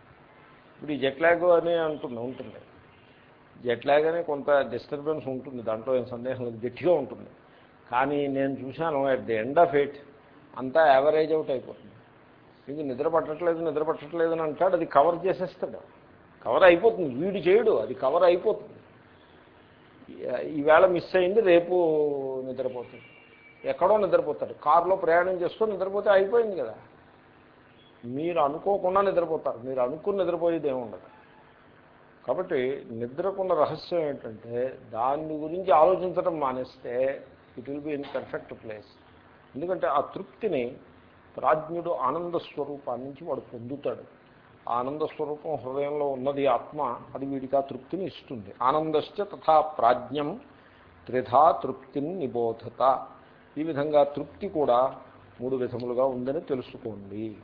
ఇప్పుడు ఈ జెట్ ల్యాగ్ అని అంటుంది ఉంటుంది. జెట్ ల్యాగ్ అని కొంత డిస్టర్బెన్స్ ఉంటుంది. దాంట్లో ఏం సందేహం లేదు. గట్టిగా ఉంటుంది. కానీ నేను చూశాను at the end of it అంతా యావరేజ్ అవుట్ అయిపోతుంది. మీకు నిద్ర పట్టట్లేదు నిద్ర పట్టట్లేదు అని అంటాడు అది కవర్ చేసేస్తాడు. కవర్ అయిపోతుంది. వీడు చేయడు అది కవర్ అయిపోతుంది. ఈవేళ మిస్ అయింది రేపు నిద్రపోతుంది ఎక్కడో నిద్రపోతాడు. కారులో ప్రయాణం చేసుకొని నిద్రపోతే అయిపోయింది కదా. మీరు అనుకోకుండా నిద్రపోతారు. మీరు అనుకుని నిద్రపోయేది ఏముండదు కాబట్టి నిద్రకున్న రహస్యం ఏంటంటే దాని గురించి ఆలోచించడం మానేస్తే it will be in perfect place ఎందుకంటే ఆ తృప్తిని ప్రాజ్ఞుడు ఆనంద స్వరూపాన్ని నుంచి వాడు పొందుతాడు. ఆనంద స్వరూపం హృదయంలో ఉన్నది ఆత్మ అది వీడికి ఆ తృప్తిని ఇస్తుంది. ఆనందశ్చ తథా ప్రాజ్ఞం త్రిధా తృప్తిని నిబోధత. ఈ విధంగా తృప్తి కూడా మూడు విధములుగా ఉందని తెలుసుకోండి.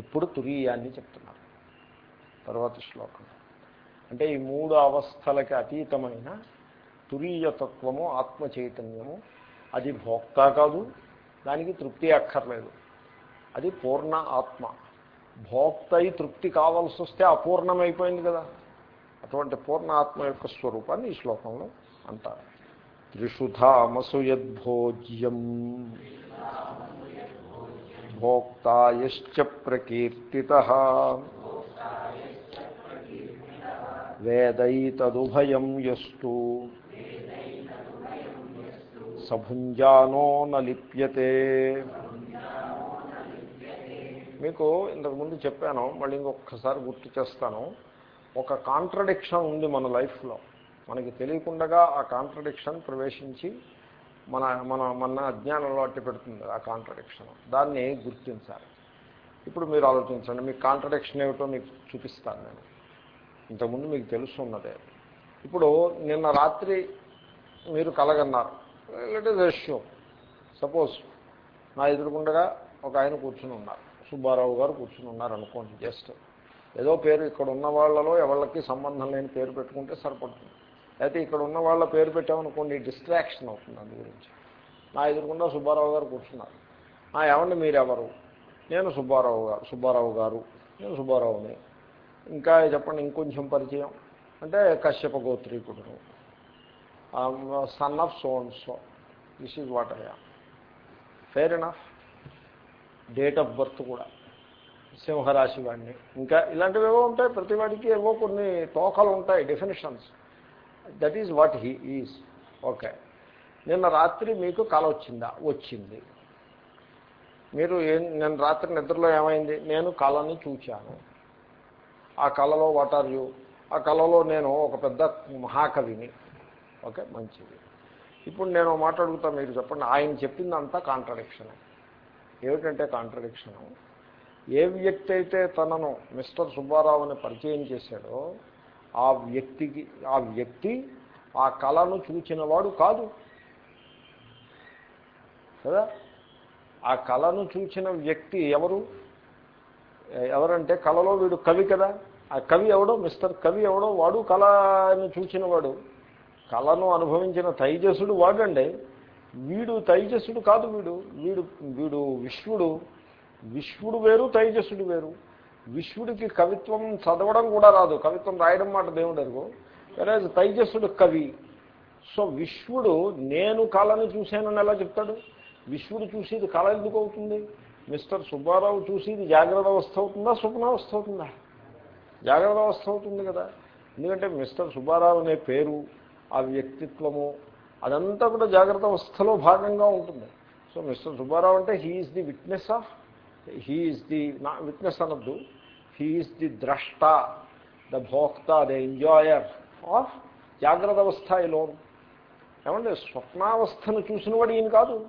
ఇప్పుడు తురీయాన్ని చెప్తున్నారు. తర్వాత శ్లోకం. అంటే ఈ మూడు అవస్థలకి అతీతమైన తురీయతత్వము ఆత్మ చైతన్యము అది భోక్త కాదు దానికి తృప్తి అక్కర్లేదు. అది పూర్ణ ఆత్మ. భోక్త తృప్తి కావాల్సి వస్తే అపూర్ణమైపోయింది కదా. అటువంటి పూర్ణ ఆత్మ యొక్క స్వరూపాన్ని ఈ శ్లోకంలో అంటారు. త్రిషుధామసు యద్భోజ్యం. భోక్తాయశ్చ ప్రకీర్తిత. వేదైతదుభయం యస్తు. సభుంజానో నలిప్యతే. మీకు ఇంతకుముందు చెప్పాను మళ్ళీ ఇంకొకసారి గుర్తు చేస్తాను. ఒక కాంట్రడిక్షన్ ఉంది మన లైఫ్లో. మనకి తెలియకుండా ఆ కాంట్రడిక్షన్ ప్రవేశించి మన మన మన అజ్ఞానంలో అట్టి పెడుతుంది ఆ కాంట్రడిక్షన్. దాన్ని గుర్తించాలి. ఇప్పుడు మీరు ఆలోచించండి మీకు కాంట్రడిక్షన్ ఏమిటో మీకు చూపిస్తాను నేను. ఇంతకుముందు మీకు తెలుసున్నదే. ఇప్పుడు నిన్న రాత్రి మీరు కలగన్నారు. లెట్ ఇస్ సపోజ్ నా ఎదురుకుండగా ఒక ఆయన కూర్చుని ఉన్నారు. సుబ్బారావు గారు కూర్చుని ఉన్నారు అనుకోండి జస్ట్ ఏదో పేరు ఇక్కడ ఉన్న వాళ్ళలో ఎవరికి సంబంధం లేని పేరు పెట్టుకుంటే సరిపడుతుంది. అయితే ఇక్కడ ఉన్న వాళ్ళ పేరు పెట్టామనుకోండి డిస్ట్రాక్షన్ అవుతుంది అందు గురించి. నా ఎదురుకుండా సుబ్బారావు గారు కూర్చున్నారు. ఏమండి మీరెవరు? నేను సుబ్బారావు గారు సుబ్బారావు గారు. నేను సుబ్బారావుని. ఇంకా చెప్పండి ఇంకొంచెం పరిచయం. అంటే Kashyapa గోత్రీకుడు. Son of so and so this is what అయ్యా fair enough date of birth కూడా. సింహరాశి వాడిని. ఇంకా ఇలాంటివి ఏవో ఉంటాయి. ప్రతి వాడికి ఏవో కొన్ని తోకలు ఉంటాయి definitions that is what he is okay నిన్న రాత్రి మీకు కళ వచ్చిందా? వచ్చింది. మీరు ఏం నేను రాత్రి నిద్రలో ఏమైంది? నేను కళని చూచాను. ఆ కళలో వాట్ ఆర్ యూ ఆ కళలో నేను ఒక పెద్ద మహాకవిని. ఓకే మంచిది. ఇప్పుడు నేను మాట్లాడుగుతా మీరు చెప్పండి. ఆయన చెప్పిందంతా కాంట్రడిక్షన్ ఏమిటంటే కాంట్రడిక్షను ఏ వ్యక్తి అయితే తనను మిస్టర్ సుబ్బారావుని పరిచయం చేశాడో ఆ వ్యక్తికి ఆ వ్యక్తి ఆ కళను చూచినవాడు కాదు. కదా? ఆ కళను చూచిన వ్యక్తి ఎవరు? ఎవరంటే కళలో వీడు కవి కదా? ఆ కవి ఎవడో? మిస్టర్ కవి ఎవడో? వాడు కళను చూచినవాడు. కళను అనుభవించిన తైజసుడు వాడండి. వీడు తైజస్సుడు కాదు వీడు. వీడు వీడు విశ్వడు విశ్వడు వేరు తైజసుడు వేరు. విశ్వడికి కవిత్వం చదవడం కూడా రాదు. కవిత్వం రాయడం మాట దేవుడు అరుగు వేరే తైజస్సుడు కవి. సో విశ్వడు నేను కళని చూశానని ఎలా చెప్తాడు? విశ్వడు చూసేది కళ ఎందుకు అవుతుంది? మిస్టర్ సుబ్బారావు చూసేది జాగ్రత్త అవస్థ అవుతుందా స్వప్నావస్థ అవుతుందా? జాగ్రత్త అవస్థ అవుతుంది కదా. ఎందుకంటే మిస్టర్ సుబ్బారావు అనే పేరు ఆ వ్యక్తిత్వము అదంతా కూడా జాగ్రత్త అవస్థలో భాగంగా ఉంటుంది. సో మిస్టర్ సుబ్బారావు అంటే he's the witness of he's the నా విట్నెస్ అనద్దు. హీఈస్ ది ద్రష్ట ద భోక్త ద ఎంజాయర్ ఆఫ్ జాగ్రత్త అవస్థ లోన్. ఏమంటే స్వప్నావస్థను చూసిన వాడు ఈయన కాదు.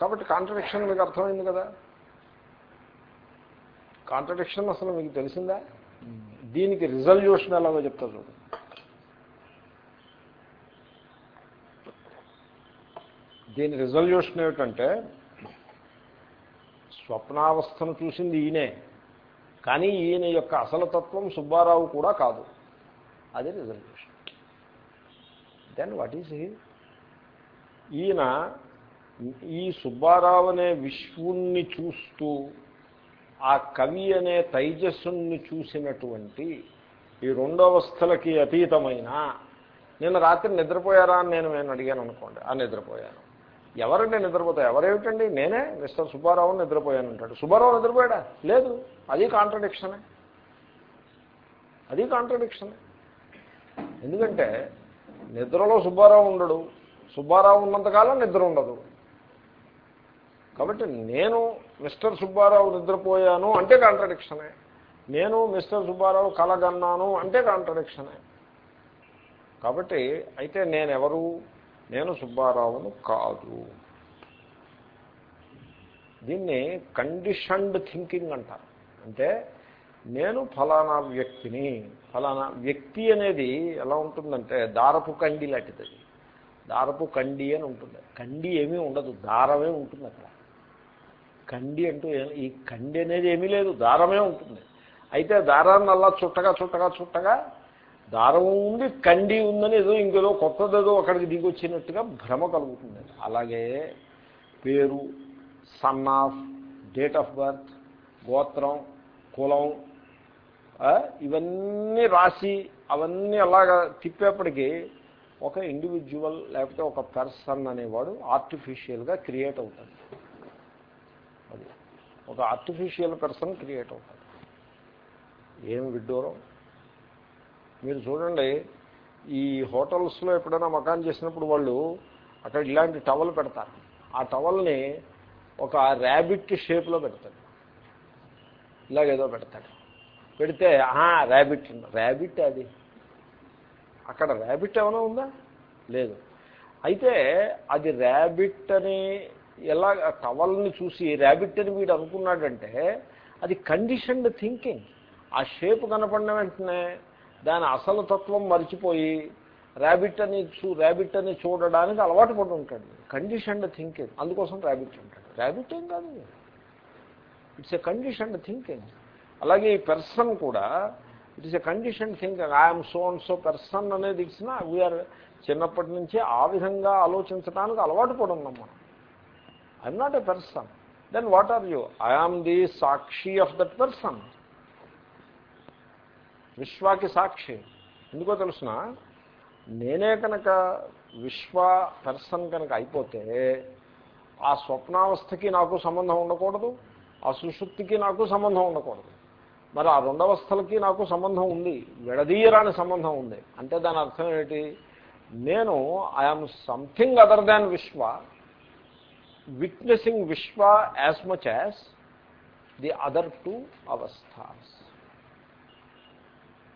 కాబట్టి కాంట్రడిక్షన్ మీకు అర్థమైంది కదా. కాంట్రడిక్షన్ అసలు మీకు తెలిసిందా? దీనికి రిజల్యూషన్ ఎలాగో చెప్తా చూడు. దీని రిజల్యూషన్ ఏమిటంటే స్వప్నావస్థను చూసింది ఈయనే. కానీ ఈయన యొక్క అసలు తత్వం సుబ్బారావు కూడా కాదు. అది resolution then what is he ఈయన ఈ సుబ్బారావు అనే విశ్వుణ్ణి చూస్తూ ఆ కవి అనే తైజస్సుని చూసినటువంటి ఈ రెండవస్థలకి అతీతమైన నిన్న రాత్రి నిద్రపోయారా అని నేను నేను అడిగాను అనుకోండి. ఆ నిద్రపోయాను. ఎవరండి నిద్రపోతాయి ఎవరేమిటండి? నేనే మిస్టర్ సుబ్బారావు నిద్రపోయాను అంటాడు. సుబ్బారావు నిద్రపోయాడా? లేదు. అది కాంట్రడిక్షనే. అది కాంట్రడిక్షనే. ఎందుకంటే నిద్రలో సుబ్బారావు ఉండడు. సుబ్బారావు ఉన్నంతకాలం నిద్ర ఉండదు. కాబట్టి నేను మిస్టర్ సుబ్బారావు నిద్రపోయాను అంటే కాంట్రడిక్షనే. నేను మిస్టర్ సుబ్బారావు కలగన్నాను అంటే కాంట్రడిక్షనే. కాబట్టి అయితే నేనెవరు? నేను సుబ్బారావును కాదు. దీన్ని కండిషన్డ్ థింకింగ్ అంటారు. అంటే నేను ఫలానా వ్యక్తిని ఫలానా వ్యక్తి అనేది ఎలా ఉంటుందంటే దారపు కండి లాంటిది. దారపు కండి అని ఉంటుంది. కండి ఏమీ ఉండదు దారమే ఉంటుంది అక్కడ. కండి అంటూ ఈ కండి అనేది ఏమీ లేదు దారమే ఉంటుంది. అయితే దారాన్ని అలా చుట్టగా చుట్టగా చుట్టగా దారం ఉంది కండి ఉందని ఏదో ఇంకేదో కొత్తదేదో అక్కడికి దిగొచ్చినట్టుగా భ్రమ కలుగుతుంది. అలాగే పేరు son of date of birth గోత్రం కులం ఇవన్నీ రాసి అవన్నీ అలాగా తిప్పేప్పటికీ ఒక ఇండివిజువల్ లేకపోతే ఒక పర్సన్ అనేవాడు ఆర్టిఫిషియల్గా క్రియేట్ అవుతాడు. అది. ఒక ఆర్టిఫిషియల్ పర్సన్ క్రియేట్ అవుతాడు. ఏం విడ్డూరం? మీరు చూడండి ఈ హోటల్స్లో ఎప్పుడైనా మకాన్ చేసినప్పుడు వాళ్ళు అక్కడ ఇలాంటి టవల్ పెడతారు. ఆ టవల్ని ఒక ర్యాబిట్ షేప్లో పెడతాడు ఇలాగేదో పెడతాడు పెడితే ర్యాబిట్. ర్యాబిట్ అది. అక్కడ ర్యాబిట్ ఏమైనా ఉందా? లేదు. అయితే అది ర్యాబిట్ అని ఎలా టవల్ని చూసి ర్యాబిట్ అని వీడు అనుకున్నాడంటే అది కండిషన్డ్ థింకింగ్. ఆ షేప్ కనపడిన వెంటనే దాని అసలు తత్వం మర్చిపోయి ర్యాబిట్ అని చూ ర్యాబిట్ అని చూడడానికి అలవాటు పడి ఉంటాడు. కండిషన్డ్ థింకింగ్ అందుకోసం ర్యాబిట్ ఉంటాడు ర్యాబిట్ ఏం కాదు. ఇట్స్ ఎ కండిషన్డ్ థింకింగ్ అలాగే ఈ పెర్సన్ కూడా it is a condition thinking I'm so and so person అనేది ఇచ్చిన వీఆర్ చిన్నప్పటి నుంచి ఆ విధంగా ఆలోచించడానికి అలవాటు పడి ఉన్నాం మనం. I'm not a person then what are you I am Sakshi of that person విశ్వాకి సాక్షి. ఎందుకో తెలుసిన? నేనే కనుక విశ్వ పెర్సన్ కనుక అయిపోతే ఆ స్వప్నావస్థకి నాకు సంబంధం ఉండకూడదు ఆ సుషుప్తికి నాకు సంబంధం ఉండకూడదు. మరి ఆ రెండవస్థలకి నాకు సంబంధం ఉంది విడదీయరాని సంబంధం ఉంది. అంటే దాని అర్థం ఏమిటి? నేను ఐఎమ్ సంథింగ్ అదర్ దాన్ విశ్వ విట్నెసింగ్ విశ్వ as much as the other two అవస్థాస్.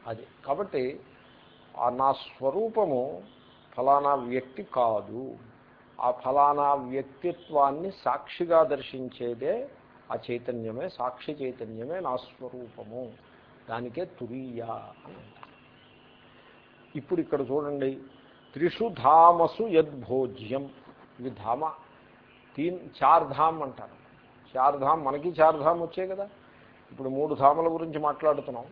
అది. కాబట్టి నా స్వరూపము ఫలానా వ్యక్తి కాదు. ఆ ఫలానా వ్యక్తిత్వాన్ని సాక్షిగా దర్శించేదే ఆ చైతన్యమే సాక్షి చైతన్యమే నా స్వరూపము. దానికే తురీయ అని ఇప్పుడు ఇక్కడ చూడండి. త్రిషు ధామసు యద్భోజ్యం ఇది ధామ. తీన్ చార్ ధామ్ అంటారు. చార్ ధామ్ మనకి చార్ ధామ్ కదా? ఇప్పుడు మూడు ధామల గురించి మాట్లాడుతున్నాం.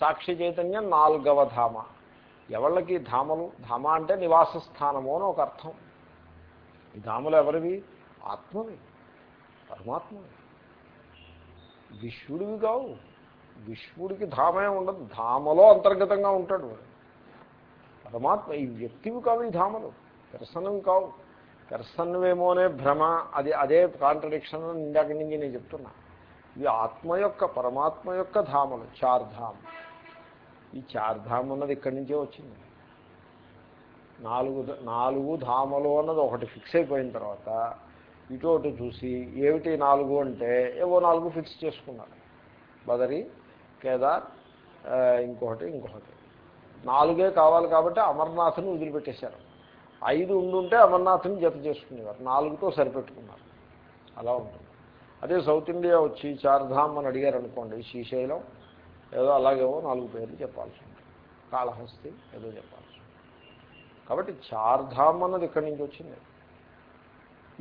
సాక్షి చైతన్యం నాలుగవ ధామ. ఎవళ్ళకి ధామలు? ధామ అంటే నివాస స్థానము అని ఒక అర్థం. ఈ ధామలు ఎవరివి? ఆత్మవి. పరమాత్మవి. విశ్వడివి కావు. విశ్వడికి ధామే ఉండదు. ధామలో అంతర్గతంగా ఉంటాడు పరమాత్మ ఈ వ్యక్తివి కావు ఈ ధామలు. పెర్సనం కావు. పెర్సన్వేమో అనే భ్రమ అది అదే కాంట్రడిక్షన్ ఇందాక నుంచి నేను చెప్తున్నా. ఇవి ఆత్మ యొక్క పరమాత్మ యొక్క ధామలు చార్ధామ్. ఈ చార్ధామ్ అన్నది ఇక్కడి నుంచే వచ్చింది. నాలుగు నాలుగు ధామలు అన్నది ఒకటి ఫిక్స్ అయిపోయిన తర్వాత ఇటు అటు చూసి ఏమిటి నాలుగు అంటే ఏవో నాలుగు ఫిక్స్ చేసుకున్నారు. బదరి కేదార్ ఇంకొకటి ఇంకొకటి. నాలుగే కావాలి కాబట్టి అమర్నాథ్ని వదిలిపెట్టేశారు. ఐదు ఉండుంటే అమర్నాథ్ని జత చేసుకునేవారు. నాలుగుతో సరిపెట్టుకున్నారు. అలా ఉంటుంది. అదే సౌత్ ఇండియా వచ్చి చార్ధామ్ అని అడిగారు అనుకోండి శ్రీశైలం ఏదో అలాగేవో నాలుగు పేర్లు చెప్పాల్సి ఉంటుంది. కాళహస్తి ఏదో చెప్పాల్సి ఉంటుంది. కాబట్టి చార్ధామ్ అన్నది ఇక్కడి నుంచి వచ్చింది?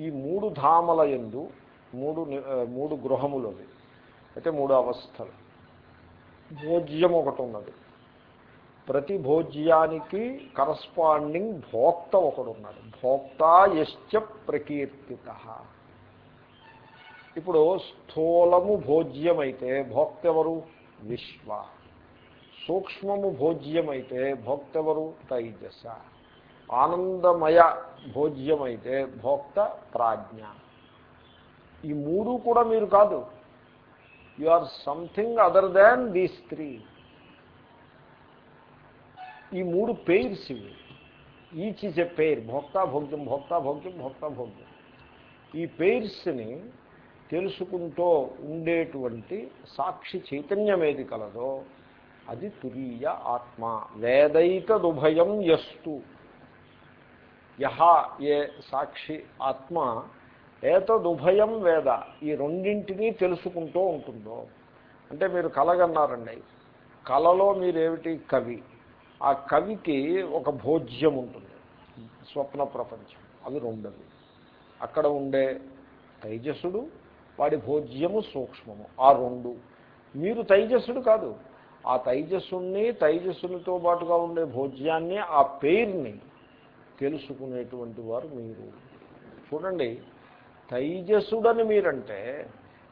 ఈ మూడు ధామల ఎందు మూడు మూడు గృహములవి. అయితే మూడు అవస్థలు. భోజ్యం ఒకటి ఉన్నది. ప్రతి భోజ్యానికి కరస్పాండింగ్ భోక్త ఒకడు ఉన్నాడు. భోక్త యశ్చ ప్రకీర్తిత. ఇప్పుడు స్థూలము భోజ్యమైతే భోక్తెవరు? విశ్వ సూక్ష్మము భోజ్యమైతే భోక్తెవరు తైజస ఆనందమయ భోజ్యమైతే భోక్త ప్రాజ్ఞ ఈ మూడు కూడా మీరు కాదు. You are something other than these three ఈ మూడు పెయిర్స్ ఇవి. ఈచ్ ఈజ్ ఎ పెయిర్ భోక్త భోగ్యం భోక్త భోగ్యం భోక్త భోగ్యం. ఈ పెయిర్స్ని తెలుసుకుంటూ ఉండేటువంటి సాక్షి చైతన్యం ఏది కలదో అది తురీయ ఆత్మ. వేదైతదుభయం యస్తు. యహ ఏ సాక్షి ఆత్మ ఏతదుభయం వేద ఈ రెండింటినీ తెలుసుకుంటూ ఉంటుందో. అంటే మీరు కలగన్నారండి. కలలో మీరేమిటి కవి? ఆ కవికి ఒక భోజ్యం ఉంటుంది. స్వప్న ప్రపంచం. అవి రెండవి అక్కడ ఉండే తేజస్సుడు వాడి భోజ్యము సూక్ష్మము. ఆ రెండు. మీరు తైజస్సుడు కాదు. ఆ తైజస్సుని తైజస్సునితో పాటుగా ఉండే భోజ్యాన్ని ఆ పేరుని తెలుసుకునేటువంటి వారు మీరు. చూడండి తైజస్సుడని మీరంటే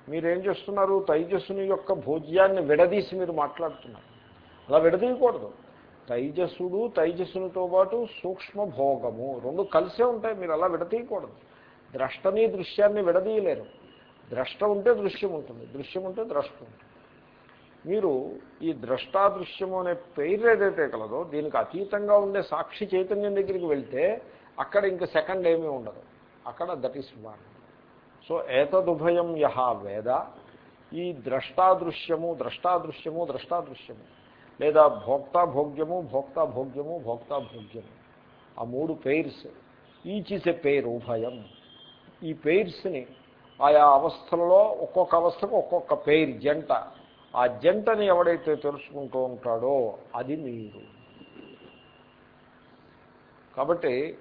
మీరేం చేస్తున్నారు? తైజస్సుని యొక్క భోజ్యాన్ని విడదీసి మీరు మాట్లాడుతున్నారు. అలా విడదీయకూడదు. తైజస్సుడు తైజస్సునితో పాటు సూక్ష్మ భోగము రెండు కలిసే ఉంటాయి. మీరు అలా విడదీయకూడదు. ద్రష్టని దృశ్యాన్ని విడదీయలేరు. ద్రష్ట ఉంటే దృశ్యం ఉంటుంది దృశ్యం ఉంటే ద్రష్ట ఉంటుంది మీరు ఈ ద్రష్టాదృశ్యము అనే పేరు ఏదైతే కలదో దీనికి అతీతంగా ఉండే సాక్షి చైతన్యం దగ్గరికి వెళ్తే అక్కడ ఇంక సెకండ్ ఏమీ ఉండదు. అక్కడ దట్ ఈస్ వన్. సో ఏతదుభయం యహ వేద. ఈ ద్రష్టాదృశ్యము ద్రష్టాదృశ్యము ద్రష్టాదృశ్యము. లేదా భోక్తా భోగ్యము భోక్తా భోగ్యము భోక్తా భోగ్యము ఆ మూడు pairs each is a pair ఉభయం ఈ పెయిర్స్ని ఆయా అవస్థలలో ఒక్కొక్క అవస్థకు ఒక్కొక్క పేరు జంట. ఆ జంటని ఎవడైతే తెలుసుకుంటూ ఉంటాడో అది మీరు. కాబట్టి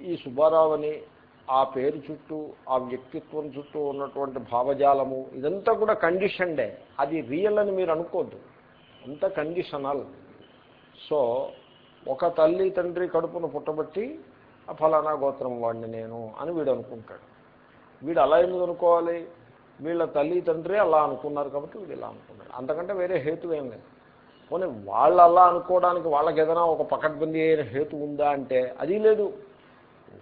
ఈ సుబ్బారావుని ఆ పేరు చుట్టూ ఆ వ్యక్తిత్వం చుట్టూ ఉన్నటువంటి భావజాలము ఇదంతా కూడా కండిషన్డే. అది రియల్ అని మీరు అనుకోద్దు. అంత కండిషనల్. సో ఒక తల్లి తండ్రి కడుపును పుట్టబట్టి ఆ ఫలానా గోత్రం వాడిని నేను అని వీడు అనుకుంటాడు. వీడు అలా ఎందుకు అనుకోవాలి? వీళ్ళ తల్లి తండ్రి అలా అనుకున్నారు కాబట్టి వీడు ఇలా అనుకున్నాడు. అంతకంటే వేరే హేతు ఏం లేదు. పోనీ వాళ్ళు అలా అనుకోవడానికి వాళ్ళకి ఏదైనా ఒక పకడ్బందీ అయిన హేతు ఉందా అంటే అది లేదు.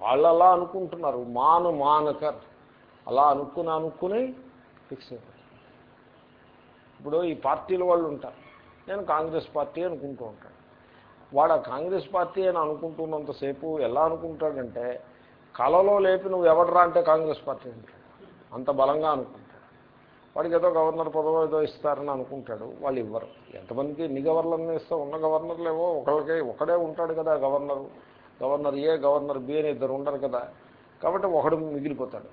వాళ్ళు అలా అనుకుంటున్నారు. మాను మానకర్. అలా అనుకుని అనుకుని ఫిక్స్ అయిపోతారు ఇప్పుడు ఈ పార్టీల వాళ్ళు ఉంటారు. నేను కాంగ్రెస్ పార్టీ అనుకుంటూ ఉంటాను. వాడు కాంగ్రెస్ పార్టీ అని అనుకుంటున్నంతసేపు ఎలా అనుకుంటాడంటే కళలో లేపి నువ్వు ఎవడరా అంటే కాంగ్రెస్ పార్టీ అంటాడు అంత బలంగా అనుకుంటాడు. వాడికి ఏదో గవర్నర్ పదవో ఏదో ఇస్తారని అనుకుంటాడు. వాళ్ళు ఇవ్వరు. ఎంతమందికి ఎన్ని గవర్నర్లు ఇస్తా ఉన్న గవర్నర్లు ఏవో ఒకళ్ళకి ఒకడే ఉంటాడు కదా governor. Governor A governor B అని ఇద్దరు ఉండరు కదా. కాబట్టి ఒకడు మిగిలిపోతాడు.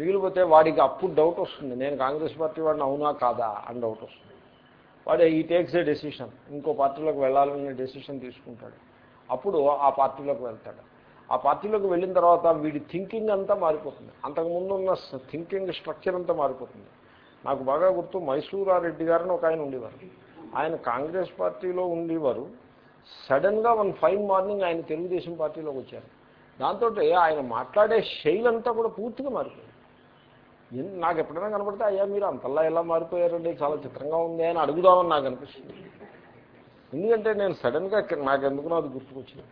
మిగిలిపోతే వాడికి అప్పుడు డౌట్ వస్తుంది. నేను కాంగ్రెస్ పార్టీ వాడిని అవునా కాదా అని డౌట్ వస్తుంది. వాడు ఈ టేక్స్ ఏ డెసిషన్ ఇంకో పార్టీలోకి వెళ్ళాలని డెసిషన్ తీసుకుంటాడు. అప్పుడు ఆ పార్టీలోకి వెళ్తాడు. ఆ పార్టీలోకి వెళ్ళిన తర్వాత వీడి థింకింగ్ అంతా మారిపోతుంది. అంతకుముందు ఉన్న థింకింగ్ స్ట్రక్చర్ అంతా మారిపోతుంది. నాకు బాగా గుర్తు మైసూరారెడ్డి గారిని ఒక ఆయన ఉండేవారు. ఆయన కాంగ్రెస్ పార్టీలో ఉండేవారు. సడన్గా వన్ ఫైన్ మార్నింగ్ ఆయన తెలుగుదేశం పార్టీలోకి వచ్చారు. దాంతో ఆయన మాట్లాడే శైలి అంతా కూడా పూర్తిగా మారిపోయింది. నాకు ఎప్పుడైనా కనపడితే అయ్యా మీరు అంతలా ఎలా మారిపోయారండి? చాలా చిత్రంగా ఉంది అని అడుగుదామని నాకు అనిపిస్తుంది. ఎందుకంటే నేను సడన్గా నాకు ఎందుకు అది గుర్తుకొచ్చింది?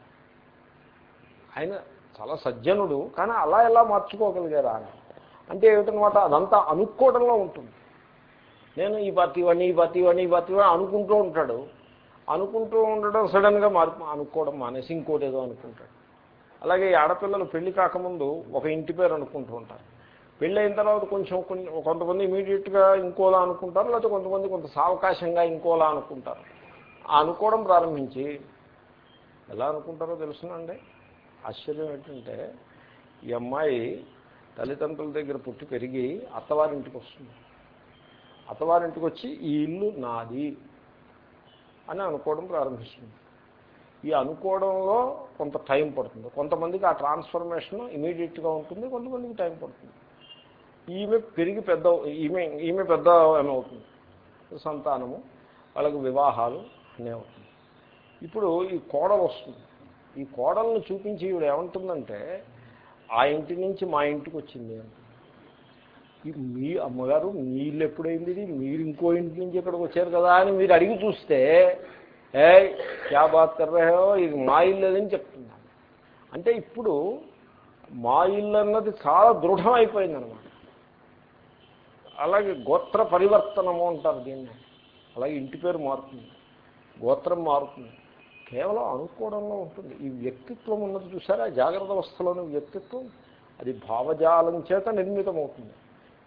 ఆయన చాలా సజ్జనుడు కానీ అలా ఎలా మార్చుకోగలిగారా అని. అంటే ఏమిటనమాట అదంతా అనుకోవడంలో ఉంటుంది. నేను ఈ పార్టీ వాడిని ఈ పార్టీ వాడిని ఈ పార్టీ వాడిని అనుకుంటూ ఉంటాడు. అనుకుంటూ ఉండడం సడన్గా మార్పు అనుకోవడం మానేసి ఇంకోటి ఏదో అనుకుంటాడు. అలాగే ఈ ఆడపిల్లలు పెళ్ళి కాకముందు ఒక ఇంటి పేరు అనుకుంటూ ఉంటారు. పెళ్ళి అయిన తర్వాత కొంచెం కొన్ని కొంతమంది ఇమీడియట్గా ఇంకోలా అనుకుంటారు లేకపోతే కొంతమంది కొంత సావకాశంగా ఇంకోలా అనుకుంటారు. అనుకోవడం ప్రారంభించి ఎలా అనుకుంటారో తెలుసునండి. ఆశ్చర్యం ఏంటంటే ఈ అమ్మాయి తల్లిదండ్రుల దగ్గర పుట్టి పెరిగి అత్తవారింటికి వస్తుంది. అత్తవారింటికి వచ్చి ఈ ఇల్లు నాది అని అనుకోవడం ప్రారంభిస్తుంది. ఈ అనుకోవడంలో కొంత టైం పడుతుంది. కొంతమందికి ఆ ట్రాన్స్ఫర్మేషన్ ఇమీడియట్గా ఉంటుంది కొంతమందికి టైం పడుతుంది. ఈమె పెరిగి పెద్ద ఈమె ఈమె పెద్ద ఏమవుతుంది సంతానము వాళ్ళకి వివాహాలు అనే అవుతుంది. ఇప్పుడు ఈ కోడలు వస్తుంది ఈ కోడలను చూపించి ఈవిడ ఏమంటుందంటే ఆ ఇంటి నుంచి మా ఇంటికి వచ్చింది అని మీ అమ్మగారు మీళ్ళు ఎప్పుడైంది మీరు ఇంకో ఇంటి నుంచి ఇక్కడికి వచ్చారు కదా అని మీరు అడిగి చూస్తే ఏ క్యా బాత్ కర్రహో ఇది మా ఇల్లు అని చెప్తున్నాను అంటే ఇప్పుడు మా ఇల్లు అన్నది చాలా దృఢం అయిపోయింది అనమాట అలాగే గోత్ర పరివర్తనము అంటారు దీన్ని. అలాగే ఇంటి పేరు మారుతుంది. గోత్రం మారుతుంది. కేవలం అనుకోవడంలో ఉంటుంది. ఈ వ్యక్తిత్వం ఉన్నది చూసారా? జాగ్రత్త అవస్థలోని వ్యక్తిత్వం అది భావజాలం చేత నిర్మితమవుతుంది.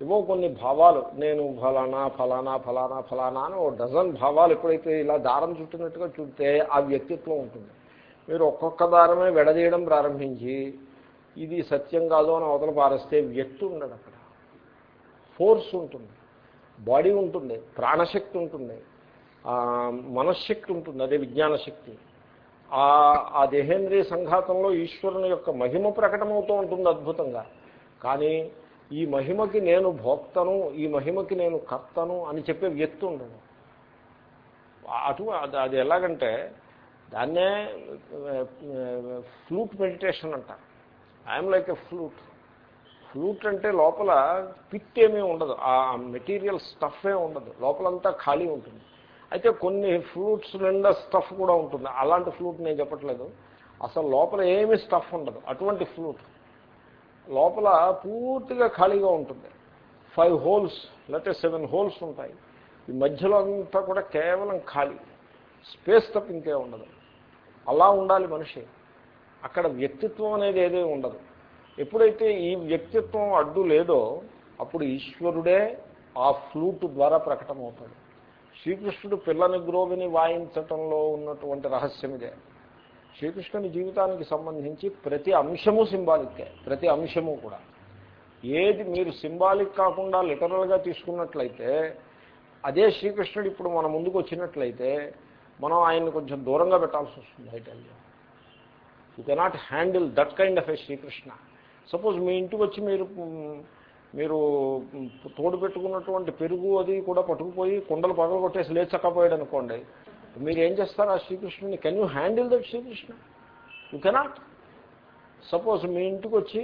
ఏవో కొన్ని భావాలు నేను ఫలానా ఫలానా ఫలానా ఫలానా అని ఓ డజన్ భావాలు ఎప్పుడైతే ఇలా దారం చుట్టినట్టుగా చూస్తే ఆ వ్యక్తిత్వం ఉంటుంది. మీరు ఒక్కొక్క దారమే విడదీయడం ప్రారంభించి ఇది సత్యం కాదు అని అవతల పారేస్తే వ్యక్తి ఉండడు అక్కడ. ఫోర్స్ ఉంటుంది. బాడీ ఉంటుంది. ప్రాణశక్తి ఉంటుంది. మనశ్శక్తి ఉంటుంది. అదే విజ్ఞాన శక్తి ఆ ఆ దేహేంద్రియ సంఘాతంలో ఈశ్వరుని యొక్క మహిమ ప్రకటమవుతూ ఉంటుంది అద్భుతంగా. కానీ ఈ మహిమకి నేను భోక్తను ఈ మహిమకి నేను కర్తను అని చెప్పే వ్యక్తి ఉండదు అటు అది అది ఎలాగంటే దాన్నే ఫ్లూట్ మెడిటేషన్ అంటారు. I'm like a flute. Flute అంటే లోపల పిట్ ఏమీ ఉండదు. ఆ మెటీరియల్ స్టఫ్ ఏ ఉండదు. లోపలంతా ఖాళీ ఉంటుంది. అయితే కొన్ని ఫ్లూట్స్ నిండా స్టఫ్ కూడా ఉంటుంది. అలాంటి ఫ్లూట్ నేను చెప్పట్లేదు. అసలు లోపల ఏమి స్టఫ్ ఉండదు. అటువంటి ఫ్లూట్ లోపల పూర్తిగా ఖాళీగా ఉంటుంది. ఫైవ్ హోల్స్ లేకపోతే సెవెన్ హోల్స్ ఉంటాయి. ఈ మధ్యలో అంతా కూడా కేవలం ఖాళీ. స్పేస్ తప్ప ఇంకే ఉండదు. అలా ఉండాలి మనిషి. అక్కడ వ్యక్తిత్వం అనేది ఏదే ఉండదు. ఎప్పుడైతే ఈ వ్యక్తిత్వం అడ్డు లేదో అప్పుడు ఈశ్వరుడే ఆ ఫ్లూట్ ద్వారా ప్రకటమవుతాడు. శ్రీకృష్ణుడు పిల్లని గ్రోవిని వాయించటంలో ఉన్నటువంటి రహస్యం ఇదే. శ్రీకృష్ణుని జీవితానికి సంబంధించి ప్రతి అంశము సింబాలిక్కే ప్రతి అంశము కూడా. ఏది మీరు సింబాలిక్ కాకుండా లిటరల్గా తీసుకున్నట్లయితే అదే శ్రీకృష్ణుడు ఇప్పుడు మన ముందుకు వచ్చినట్లయితే మనం ఆయన్ని కొంచెం దూరంగా పెట్టాల్సి వస్తుంది ఐటల్గా you cannot handle that kind of a Srikrishna. Suppose మీ ఇంటికి వచ్చి మీరు మీరు తోడు పెట్టుకున్నటువంటి పెరుగు అది కూడా పట్టుకుపోయి కుండలు పగలు కొట్టేసి లేచక్కపోయాడు అనుకోండి మీరు ఏం చేస్తారు ఆ శ్రీకృష్ణుని? Can you handle that Srikrishna you cannot suppose మీ ఇంటికి వచ్చి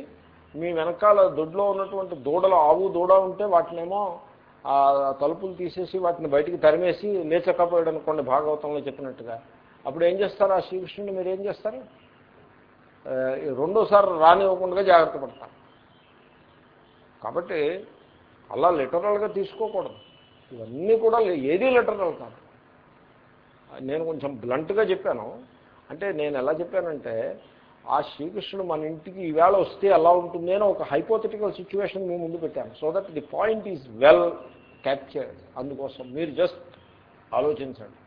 మీ వెనకాల దొడ్లో ఉన్నటువంటి దూడలు ఆవు దూడ ఉంటే వాటినేమో ఆ తలుపులు తీసేసి వాటిని బయటికి తరిమేసి లేచక్కపోయాడు అనుకోండి భాగవతంలో చెప్పినట్టుగా. అప్పుడు ఏం చేస్తారు ఆ శ్రీకృష్ణుని మీరు ఏం చేస్తారు రెండోసారి రానివ్వకుండా జాగ్రత్త పడతారు. కాబట్టి అలా లిటరల్గా తీసుకోకూడదు. ఇవన్నీ కూడా ఏదీ లిటరల్ కాదు. నేను కొంచెం బ్లంట్గా చెప్పాను. అంటే నేను ఎలా చెప్పానంటే ఆ శ్రీకృష్ణుడు మన ఇంటికి ఈవేళ వస్తే ఎలా ఉంటుంది అని ఒక హైపోథెటికల్ సిచ్యువేషన్ మేము ముందు పెట్టాను. So that the point is well captured అందుకోసం మీరు జస్ట్ ఆలోచించండి.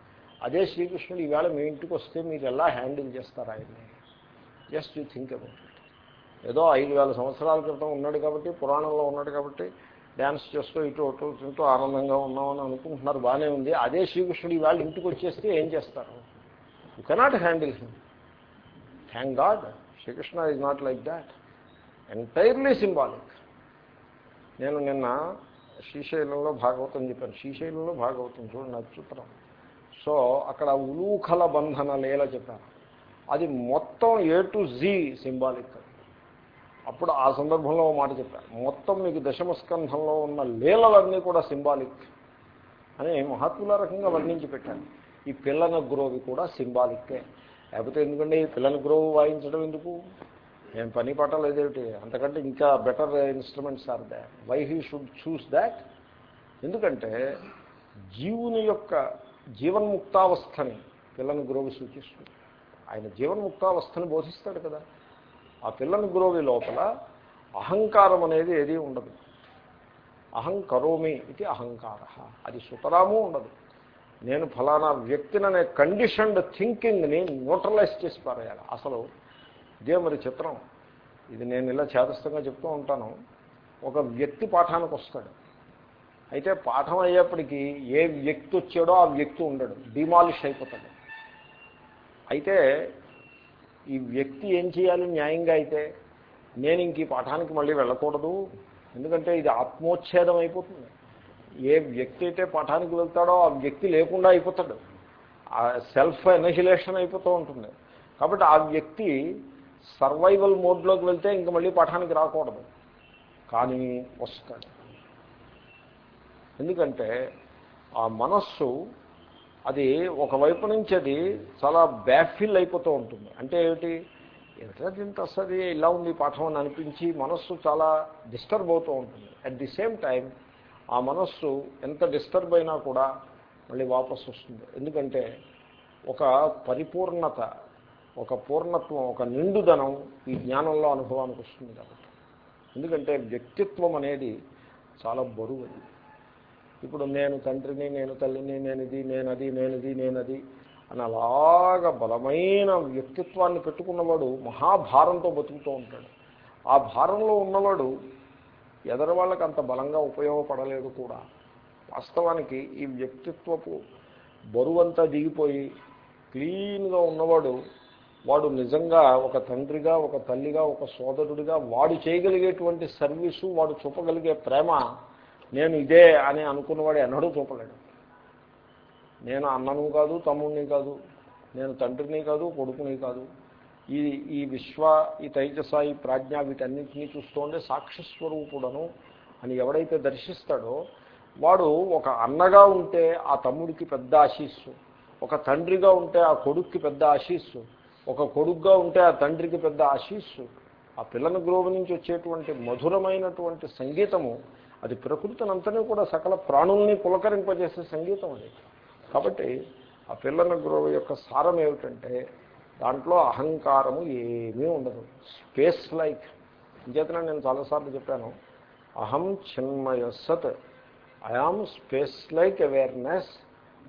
అదే శ్రీకృష్ణుడు ఈవేళ మీ ఇంటికి వస్తే మీరు ఎలా హ్యాండిల్ చేస్తారు ఆయన్ని? Just you think about it ఏదో ఐదు వేల సంవత్సరాల క్రితం ఉన్నాడు కాబట్టి పురాణంలో ఉన్నాడు కాబట్టి డ్యాన్స్ చేస్తూ ఇటు అటు తింటూ ఆనందంగా ఉన్నామని అనుకుంటున్నారు బాగానే ఉంది. అదే శ్రీకృష్ణుడు ఇవాళ ఇంటికి వచ్చేస్తే ఏం చేస్తారు? You cannot handle him thank God Srikrishna is not like that entirely symbolic నేను నిన్న శ్రీశైలంలో భాగవతం చెప్పాను. శ్రీశైలంలో భాగవతం చూడండి నచ్చుతున్నాం సో అక్కడ ఉలూఖల బంధన లీల చెప్పాను అది మొత్తం ఏ టు జీ సింబాలిక్ అప్పుడు ఆ సందర్భంలో మాట చెప్పాను. మొత్తం మీకు దశమస్కంధంలో ఉన్న లీలలన్నీ కూడా సింబాలిక్ అని మహాత్ముల రకంగా వర్ణించి పెట్టాను. ఈ పిల్లన గురువు కూడా సింబాలిక్కే. లేకపోతే ఎందుకంటే ఈ పిల్లన గురువు వాయించడం ఎందుకు? ఏం పని పాట లేదేమిటి? అంతకంటే ఇంకా better instruments are that why he should choose that. ఎందుకంటే జీవుని యొక్క జీవన్ముక్తావస్థని పిల్లని గురువు సూచిస్తుంది. ఆయన జీవన్ముక్తావస్థని బోధిస్తాడు కదా. ఆ పిల్లని గురవి లోపల అహంకారం అనేది ఏదీ ఉండదు. అహంకరోమి ఇది అహంకార. అది సుతరాము ఉండదు. నేను ఫలానా వ్యక్తిననే కండిషన్డ్ థింకింగ్ని న్యూట్రలైజ్ చేసి పారేయాలి. అసలు ఇదే మరి చిత్రం? ఇది నేను ఇలా చేతస్థంగా చెప్తూ ఉంటాను. ఒక వ్యక్తి పాఠానికి వస్తాడు. అయితే పాఠం అయ్యేప్పటికీ ఏ వ్యక్తి వచ్చాడో ఆ వ్యక్తి ఉండడు. డిమాలిష్ అయిపోతాడు. అయితే ఈ వ్యక్తి ఏం చేయాలి న్యాయంగా అయితే? నేను ఇంక ఈ పాఠానికి మళ్ళీ వెళ్ళకూడదు. ఎందుకంటే ఇది ఆత్మోచ్ఛేదం అయిపోతుంది. ఏ వ్యక్తి అయితే పాఠానికి వెళ్తాడో ఆ వ్యక్తి లేకుండా అయిపోతాడు. ఆ సెల్ఫ్ ఎనహిలేషన్ అయిపోతూ ఉంటుంది. కాబట్టి ఆ వ్యక్తి సర్వైవల్ మోడ్లోకి వెళ్తే ఇంక మళ్ళీ పాఠానికి రాకూడదు. కానీ వస్తాడు. ఎందుకంటే ఆ మనస్సు అది ఒకవైపు నుంచి అది చాలా బ్యాఫిల్ అయిపోతూ ఉంటుంది. అంటే ఏమిటి? ఎంత ఇంత వస్తుంది ఇలా ఉంది పాఠం అని అనిపించి మనస్సు చాలా డిస్టర్బ్ అవుతూ ఉంటుంది. అట్ ది సేమ్ టైం ఆ మనస్సు ఎంత డిస్టర్బ్ అయినా కూడా మళ్ళీ వాపసు వస్తుంది. ఎందుకంటే ఒక పరిపూర్ణత ఒక పూర్ణత్వం ఒక నిండుదనం ఈ జ్ఞానంలో అనుభవానికి వస్తుంది కాబట్టి. ఎందుకంటే వ్యక్తిత్వం అనేది చాలా బరువు అది. ఇప్పుడు నేను తండ్రిని నేను తల్లిని నేనిది నేనది నేనిది నేనది అని అలాగ బలమైన వ్యక్తిత్వాన్ని పెట్టుకున్నవాడు మహాభారంతో బతుకుతూ ఉంటాడు. ఆ భారంలో ఉన్నవాడు ఎదరి వాళ్ళకి అంత బలంగా ఉపయోగపడలేదు కూడా. వాస్తవానికి ఈ వ్యక్తిత్వపు బరువంతా దిగిపోయి క్లీన్గా ఉన్నవాడు వాడు నిజంగా ఒక తండ్రిగా ఒక తల్లిగా ఒక సోదరుడిగా వాడు చేయగలిగేటువంటి సర్వీసు వాడు చూపగలిగే ప్రేమ నేను ఇదే అని అనుకున్నవాడు ఎన్నడూ చూపలేడు. నేను అన్నను కాదు తమ్ముడిని కాదు నేను తండ్రిని కాదు కొడుకుని కాదు. ఈ ఈ విశ్వ ఈ తైజస ఈ ప్రాజ్ఞ వీటన్నింటినీ చూస్తుంటే సాక్షిస్వరూపుడను అని ఎవడైతే దర్శిస్తాడో వాడు ఒక అన్నగా ఉంటే ఆ తమ్ముడికి పెద్ద ఆశీస్సు ఒక తండ్రిగా ఉంటే ఆ కొడుక్కి పెద్ద ఆశీస్సు ఒక కొడుకుగా ఉంటే ఆ తండ్రికి పెద్ద ఆశీస్సు ఆ పిల్లల గ్రోవ నుంచి వచ్చేటువంటి మధురమైనటువంటి సంగీతము అది ప్రకృతినంతనే కూడా సకల ప్రాణుల్ని పులకరింపజేసే సంగీతం అది. కాబట్టి ఆ పిల్లల గ్రోవ యొక్క సారం ఏమిటంటే దాంట్లో అహంకారము ఏమీ ఉండదు. స్పేస్ లైక్ అంచేతన నేను చాలాసార్లు చెప్పాను. అహం చిన్మయ సత్. ఐఆమ్ స్పేస్ లైక్ అవేర్నెస్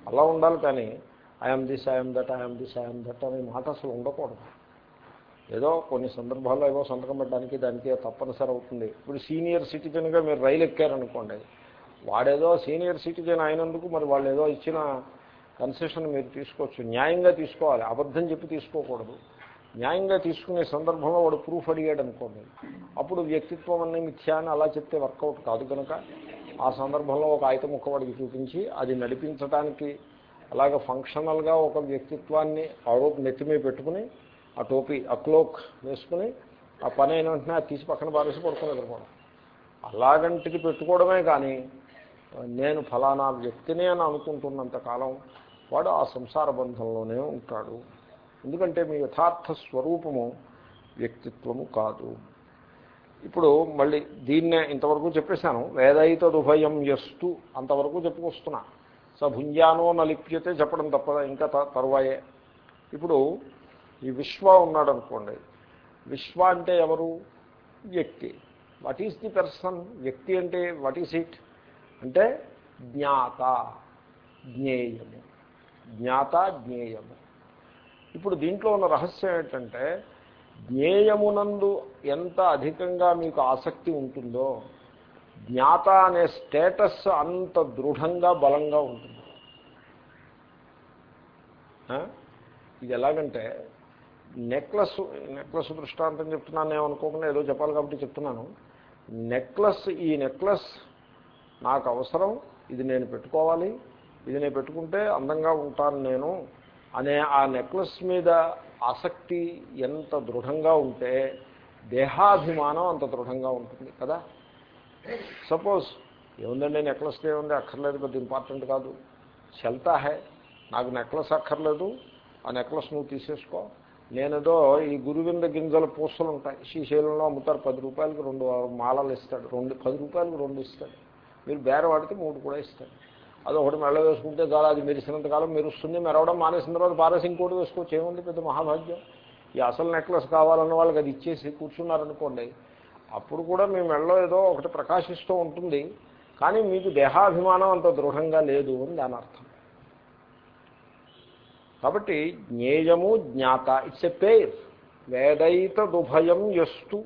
అలా ఉండాలి కానీ I'm this I'm that I'm this I'm that అనే మాట అసలు ఉండకూడదు. ఏదో కొన్ని సందర్భాల్లో ఏవో సంతకం పెట్టడానికి దానికి తప్పనిసరి అవుతుంది. ఇప్పుడు సీనియర్ సిటిజన్గా మీరు రైలు ఎక్కారనుకోండి వాడేదో సీనియర్ సిటిజన్ అయినందుకు మరి వాళ్ళు ఏదో ఇచ్చిన కన్సెషన్ మీరు తీసుకోవచ్చు. న్యాయంగా తీసుకోవాలి అబద్ధం చెప్పి తీసుకోకూడదు. న్యాయంగా తీసుకునే సందర్భంలో వాడు ప్రూఫ్ అడిగాడు అనుకోండి అప్పుడు వ్యక్తిత్వం అనే మిథ్యా అని అలా చెప్తే వర్కౌట్ కాదు కనుక ఆ సందర్భంలో ఒక ఆయత ముక్కవాడికి చూపించి అది నడిపించడానికి అలాగే ఫంక్షనల్గా ఒక వ్యక్తిత్వాన్ని ఆరోప్ నెత్తిమే పెట్టుకుని ఆ టోపీ ఆ క్లోక్ వేసుకుని ఆ పని అయిన వెంటనే అది తీసి పక్కన పారేసి పడుకుని ఎదుర్కోవడం అలాగంటికి పెట్టుకోవడమే కానీ నేను ఫలానా వ్యక్తిని అని అనుకుంటున్నంత కాలం వాడు ఆ సంసార బంధంలోనే ఉంటాడు. ఎందుకంటే మీ యథార్థ స్వరూపము వ్యక్తిత్వము కాదు. ఇప్పుడు మళ్ళీ దీన్నే ఇంతవరకు చెప్పేశాను. వేదయితదుభయం ఎస్తు అంతవరకు చెప్పుకొస్తున్నా. స భుంజానో నలిప్యతే చెప్పడం తప్ప ఇంకా తరువాయే. ఇప్పుడు ఈ విశ్వ ఉన్నాడు అనుకోండి విశ్వ అంటే ఎవరు? వ్యక్తి. వాట్ ఈస్ ది పర్సన్ వ్యక్తి అంటే వాట్ ఈస్ ఇట్ అంటే జ్ఞాత జ్ఞేయము. జ్ఞాత జ్ఞేయము. ఇప్పుడు దీంట్లో ఉన్న రహస్యం ఏంటంటే జ్ఞేయమునందు ఎంత అధికంగా మీకు ఆసక్తి ఉంటుందో జ్ఞాత అనే స్టేటస్ అంత దృఢంగా బలంగా ఉంటుంది. ఇది ఎలాగంటే నెక్లెస్ నెక్లెస్ దృష్టాంతం చెప్తున్నాను ఏమనుకోకుండా ఏదో చెప్పాలి కాబట్టి చెప్తున్నాను. నెక్లెస్ ఈ నెక్లెస్ నాకు అవసరం ఇది నేను పెట్టుకోవాలి ఇది నేను పెట్టుకుంటే అందంగా ఉంటాను నేను అనే ఆ నెక్లెస్ మీద ఆసక్తి ఎంత దృఢంగా ఉంటే దేహాభిమానం అంత దృఢంగా ఉంటుంది కదా. సపోజ్ ఏముందండి నెక్లెస్ ఏముంది అక్కర్లేదు పెద్ద ఇంపార్టెంట్ కాదు. చెల్తా హే నాకు నెక్లెస్ అక్కర్లేదు ఆ నెక్లెస్ నువ్వు తీసేసుకో. నేనేదో ఈ గురువింద గింజల పూసలు ఉంటాయి. శ్రీశైలంలో అమ్ముతారు. పది రూపాయలకి రెండు మాలలు ఇస్తాడు. రెండు పది రూపాయలకు రెండు ఇస్తాడు. మీరు బేర వాడితే మూడు కూడా ఇస్తాడు. అది ఒకటి మెడ వేసుకుంటే చాలా అది మెరిసినంత కాలం మెరుస్తుంది. మెరవడం మానేసిన తర్వాత పారసి ఇంకోటి వేసుకోవచ్చు. ఏముంది పెద్ద మహాభాగ్యం? ఈ అసలు నెక్లెస్ కావాలన్న వాళ్ళకి అది ఇచ్చేసి కూర్చున్నారనుకోండి అప్పుడు కూడా మీ మెడలో ఏదో ఒకటి ప్రకాశిస్తూ ఉంటుంది. కానీ మీకు దేహాభిమానం అంత దృఢంగా లేదు అని దాని అర్థం కాబట్టి జ్ఞేయము జ్ఞాత ఇట్స్ ఎ పేర్ వేదైతదుభయం ఎస్తు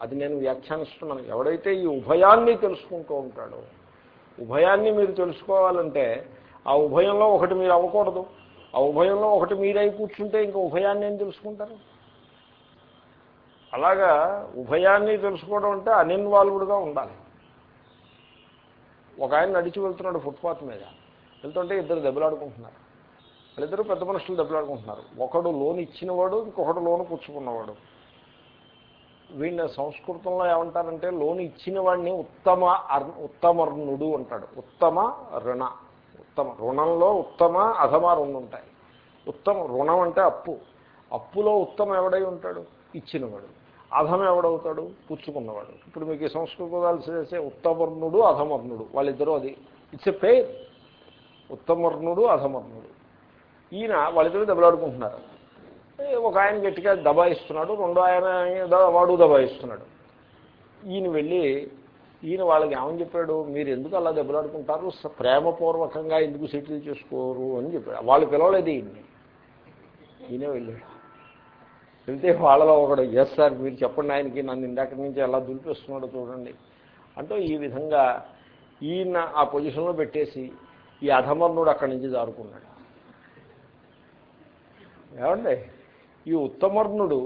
అది నేను వ్యాఖ్యానిస్తున్నాను. ఎవడైతే ఈ ఉభయాన్ని తెలుసుకుంటూ ఉంటాడో ఉభయాన్ని మీరు తెలుసుకోవాలంటే ఆ ఉభయంలో ఒకటి మీరు అవ్వకూడదు. ఆ ఉభయంలో ఒకటి మీరై కూర్చుంటే ఇంకా ఉభయాన్ని ఏం తెలుసుకుంటారు? అలాగా ఉభయాన్ని తెలుసుకోవడం అంటే అనిన్వాల్వ్డ్గా ఉండాలి. ఒక ఆయన నడిచి వెళ్తున్నాడు ఫుట్పాత్ మీద. వెళ్తుంటే ఇద్దరు దెబ్బలాడుకుంటున్నారు. వాళ్ళిద్దరూ పెద్ద మనుషులు దెబ్బలాడుకుంటున్నారు. ఒకడు లోన్ ఇచ్చినవాడు ఇంకొకడు లోన్ పుచ్చుకున్నవాడు. వీళ్ళ సంస్కృతంలో ఏమంటారంటే లోన్ ఇచ్చిన వాడిని ఉత్తమ ఉత్తమర్ణుడు అంటాడు. ఉత్తమ రుణ. ఉత్తమ రుణంలో ఉత్తమ అధమ రెండు ఉంటాయి. ఉత్తమ రుణం అంటే అప్పు. అప్పులో ఉత్తమ ఎవడై ఉంటాడు? ఇచ్చినవాడు. అధమ ఎవడవుతాడు? పుచ్చుకున్నవాడు. ఇప్పుడు మీకు ఈ సంస్కృతాలు చేసే ఉత్తమర్ణుడు అధమర్ణుడు. వాళ్ళిద్దరూ అది. ఇట్స్ ఎ పేర్ ఉత్తమర్ణుడు అధమర్ణుడు. ఈయన వాళ్ళిద్దరూ దెబ్బలాడుకుంటున్నారు. ఒక ఆయన గట్టిగా దబాయిస్తున్నాడు రెండో ఆయన వాడు దబాయిస్తున్నాడు. ఈయన వెళ్ళి ఈయన వాళ్ళకి ఏమని చెప్పాడు? మీరు ఎందుకు అలా దెబ్బలాడుకుంటారు? స- ప్రేమపూర్వకంగా ఎందుకు సెటిల్ చేసుకోరు అని చెప్పాడు. వాళ్ళు పిలవలేదు ఈయన్ని. ఈయనే వెళ్ళాడు. వెళ్తే వాళ్ళలో ఒకడు ఎస్ సార్ మీరు చెప్పండి ఆయనకి నన్ను ఇందాక నుంచి ఎలా దులిపిస్తున్నాడో చూడండి. అంటూ ఈ విధంగా ఈయన ఆ పొజిషన్లో పెట్టేసి ఈ అధమర్ణుడు అక్కడి నుంచి జారుకున్నాడు. ఏమండి? ఈ ఉత్తమర్ణుడు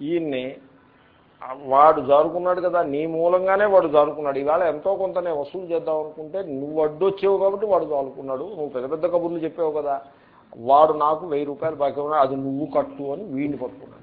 ఈయన్ని వాడు జారుకున్నాడు కదా నీ మూలంగానే వాడు జారుకున్నాడు. ఇవాళ ఎంతో కొంత నేను వసూలు చేద్దాం అనుకుంటే నువ్వు అడ్డొచ్చేవు కాబట్టి వాడు జారుకున్నాడు. నువ్వు పెద్ద పెద్ద కబుర్లు చెప్పావు కదా వాడు నాకు వెయ్యి రూపాయలు బాకీ ఉన్నాడు అది నువ్వు కట్టు అని వీడిని పట్టుకున్నాడు.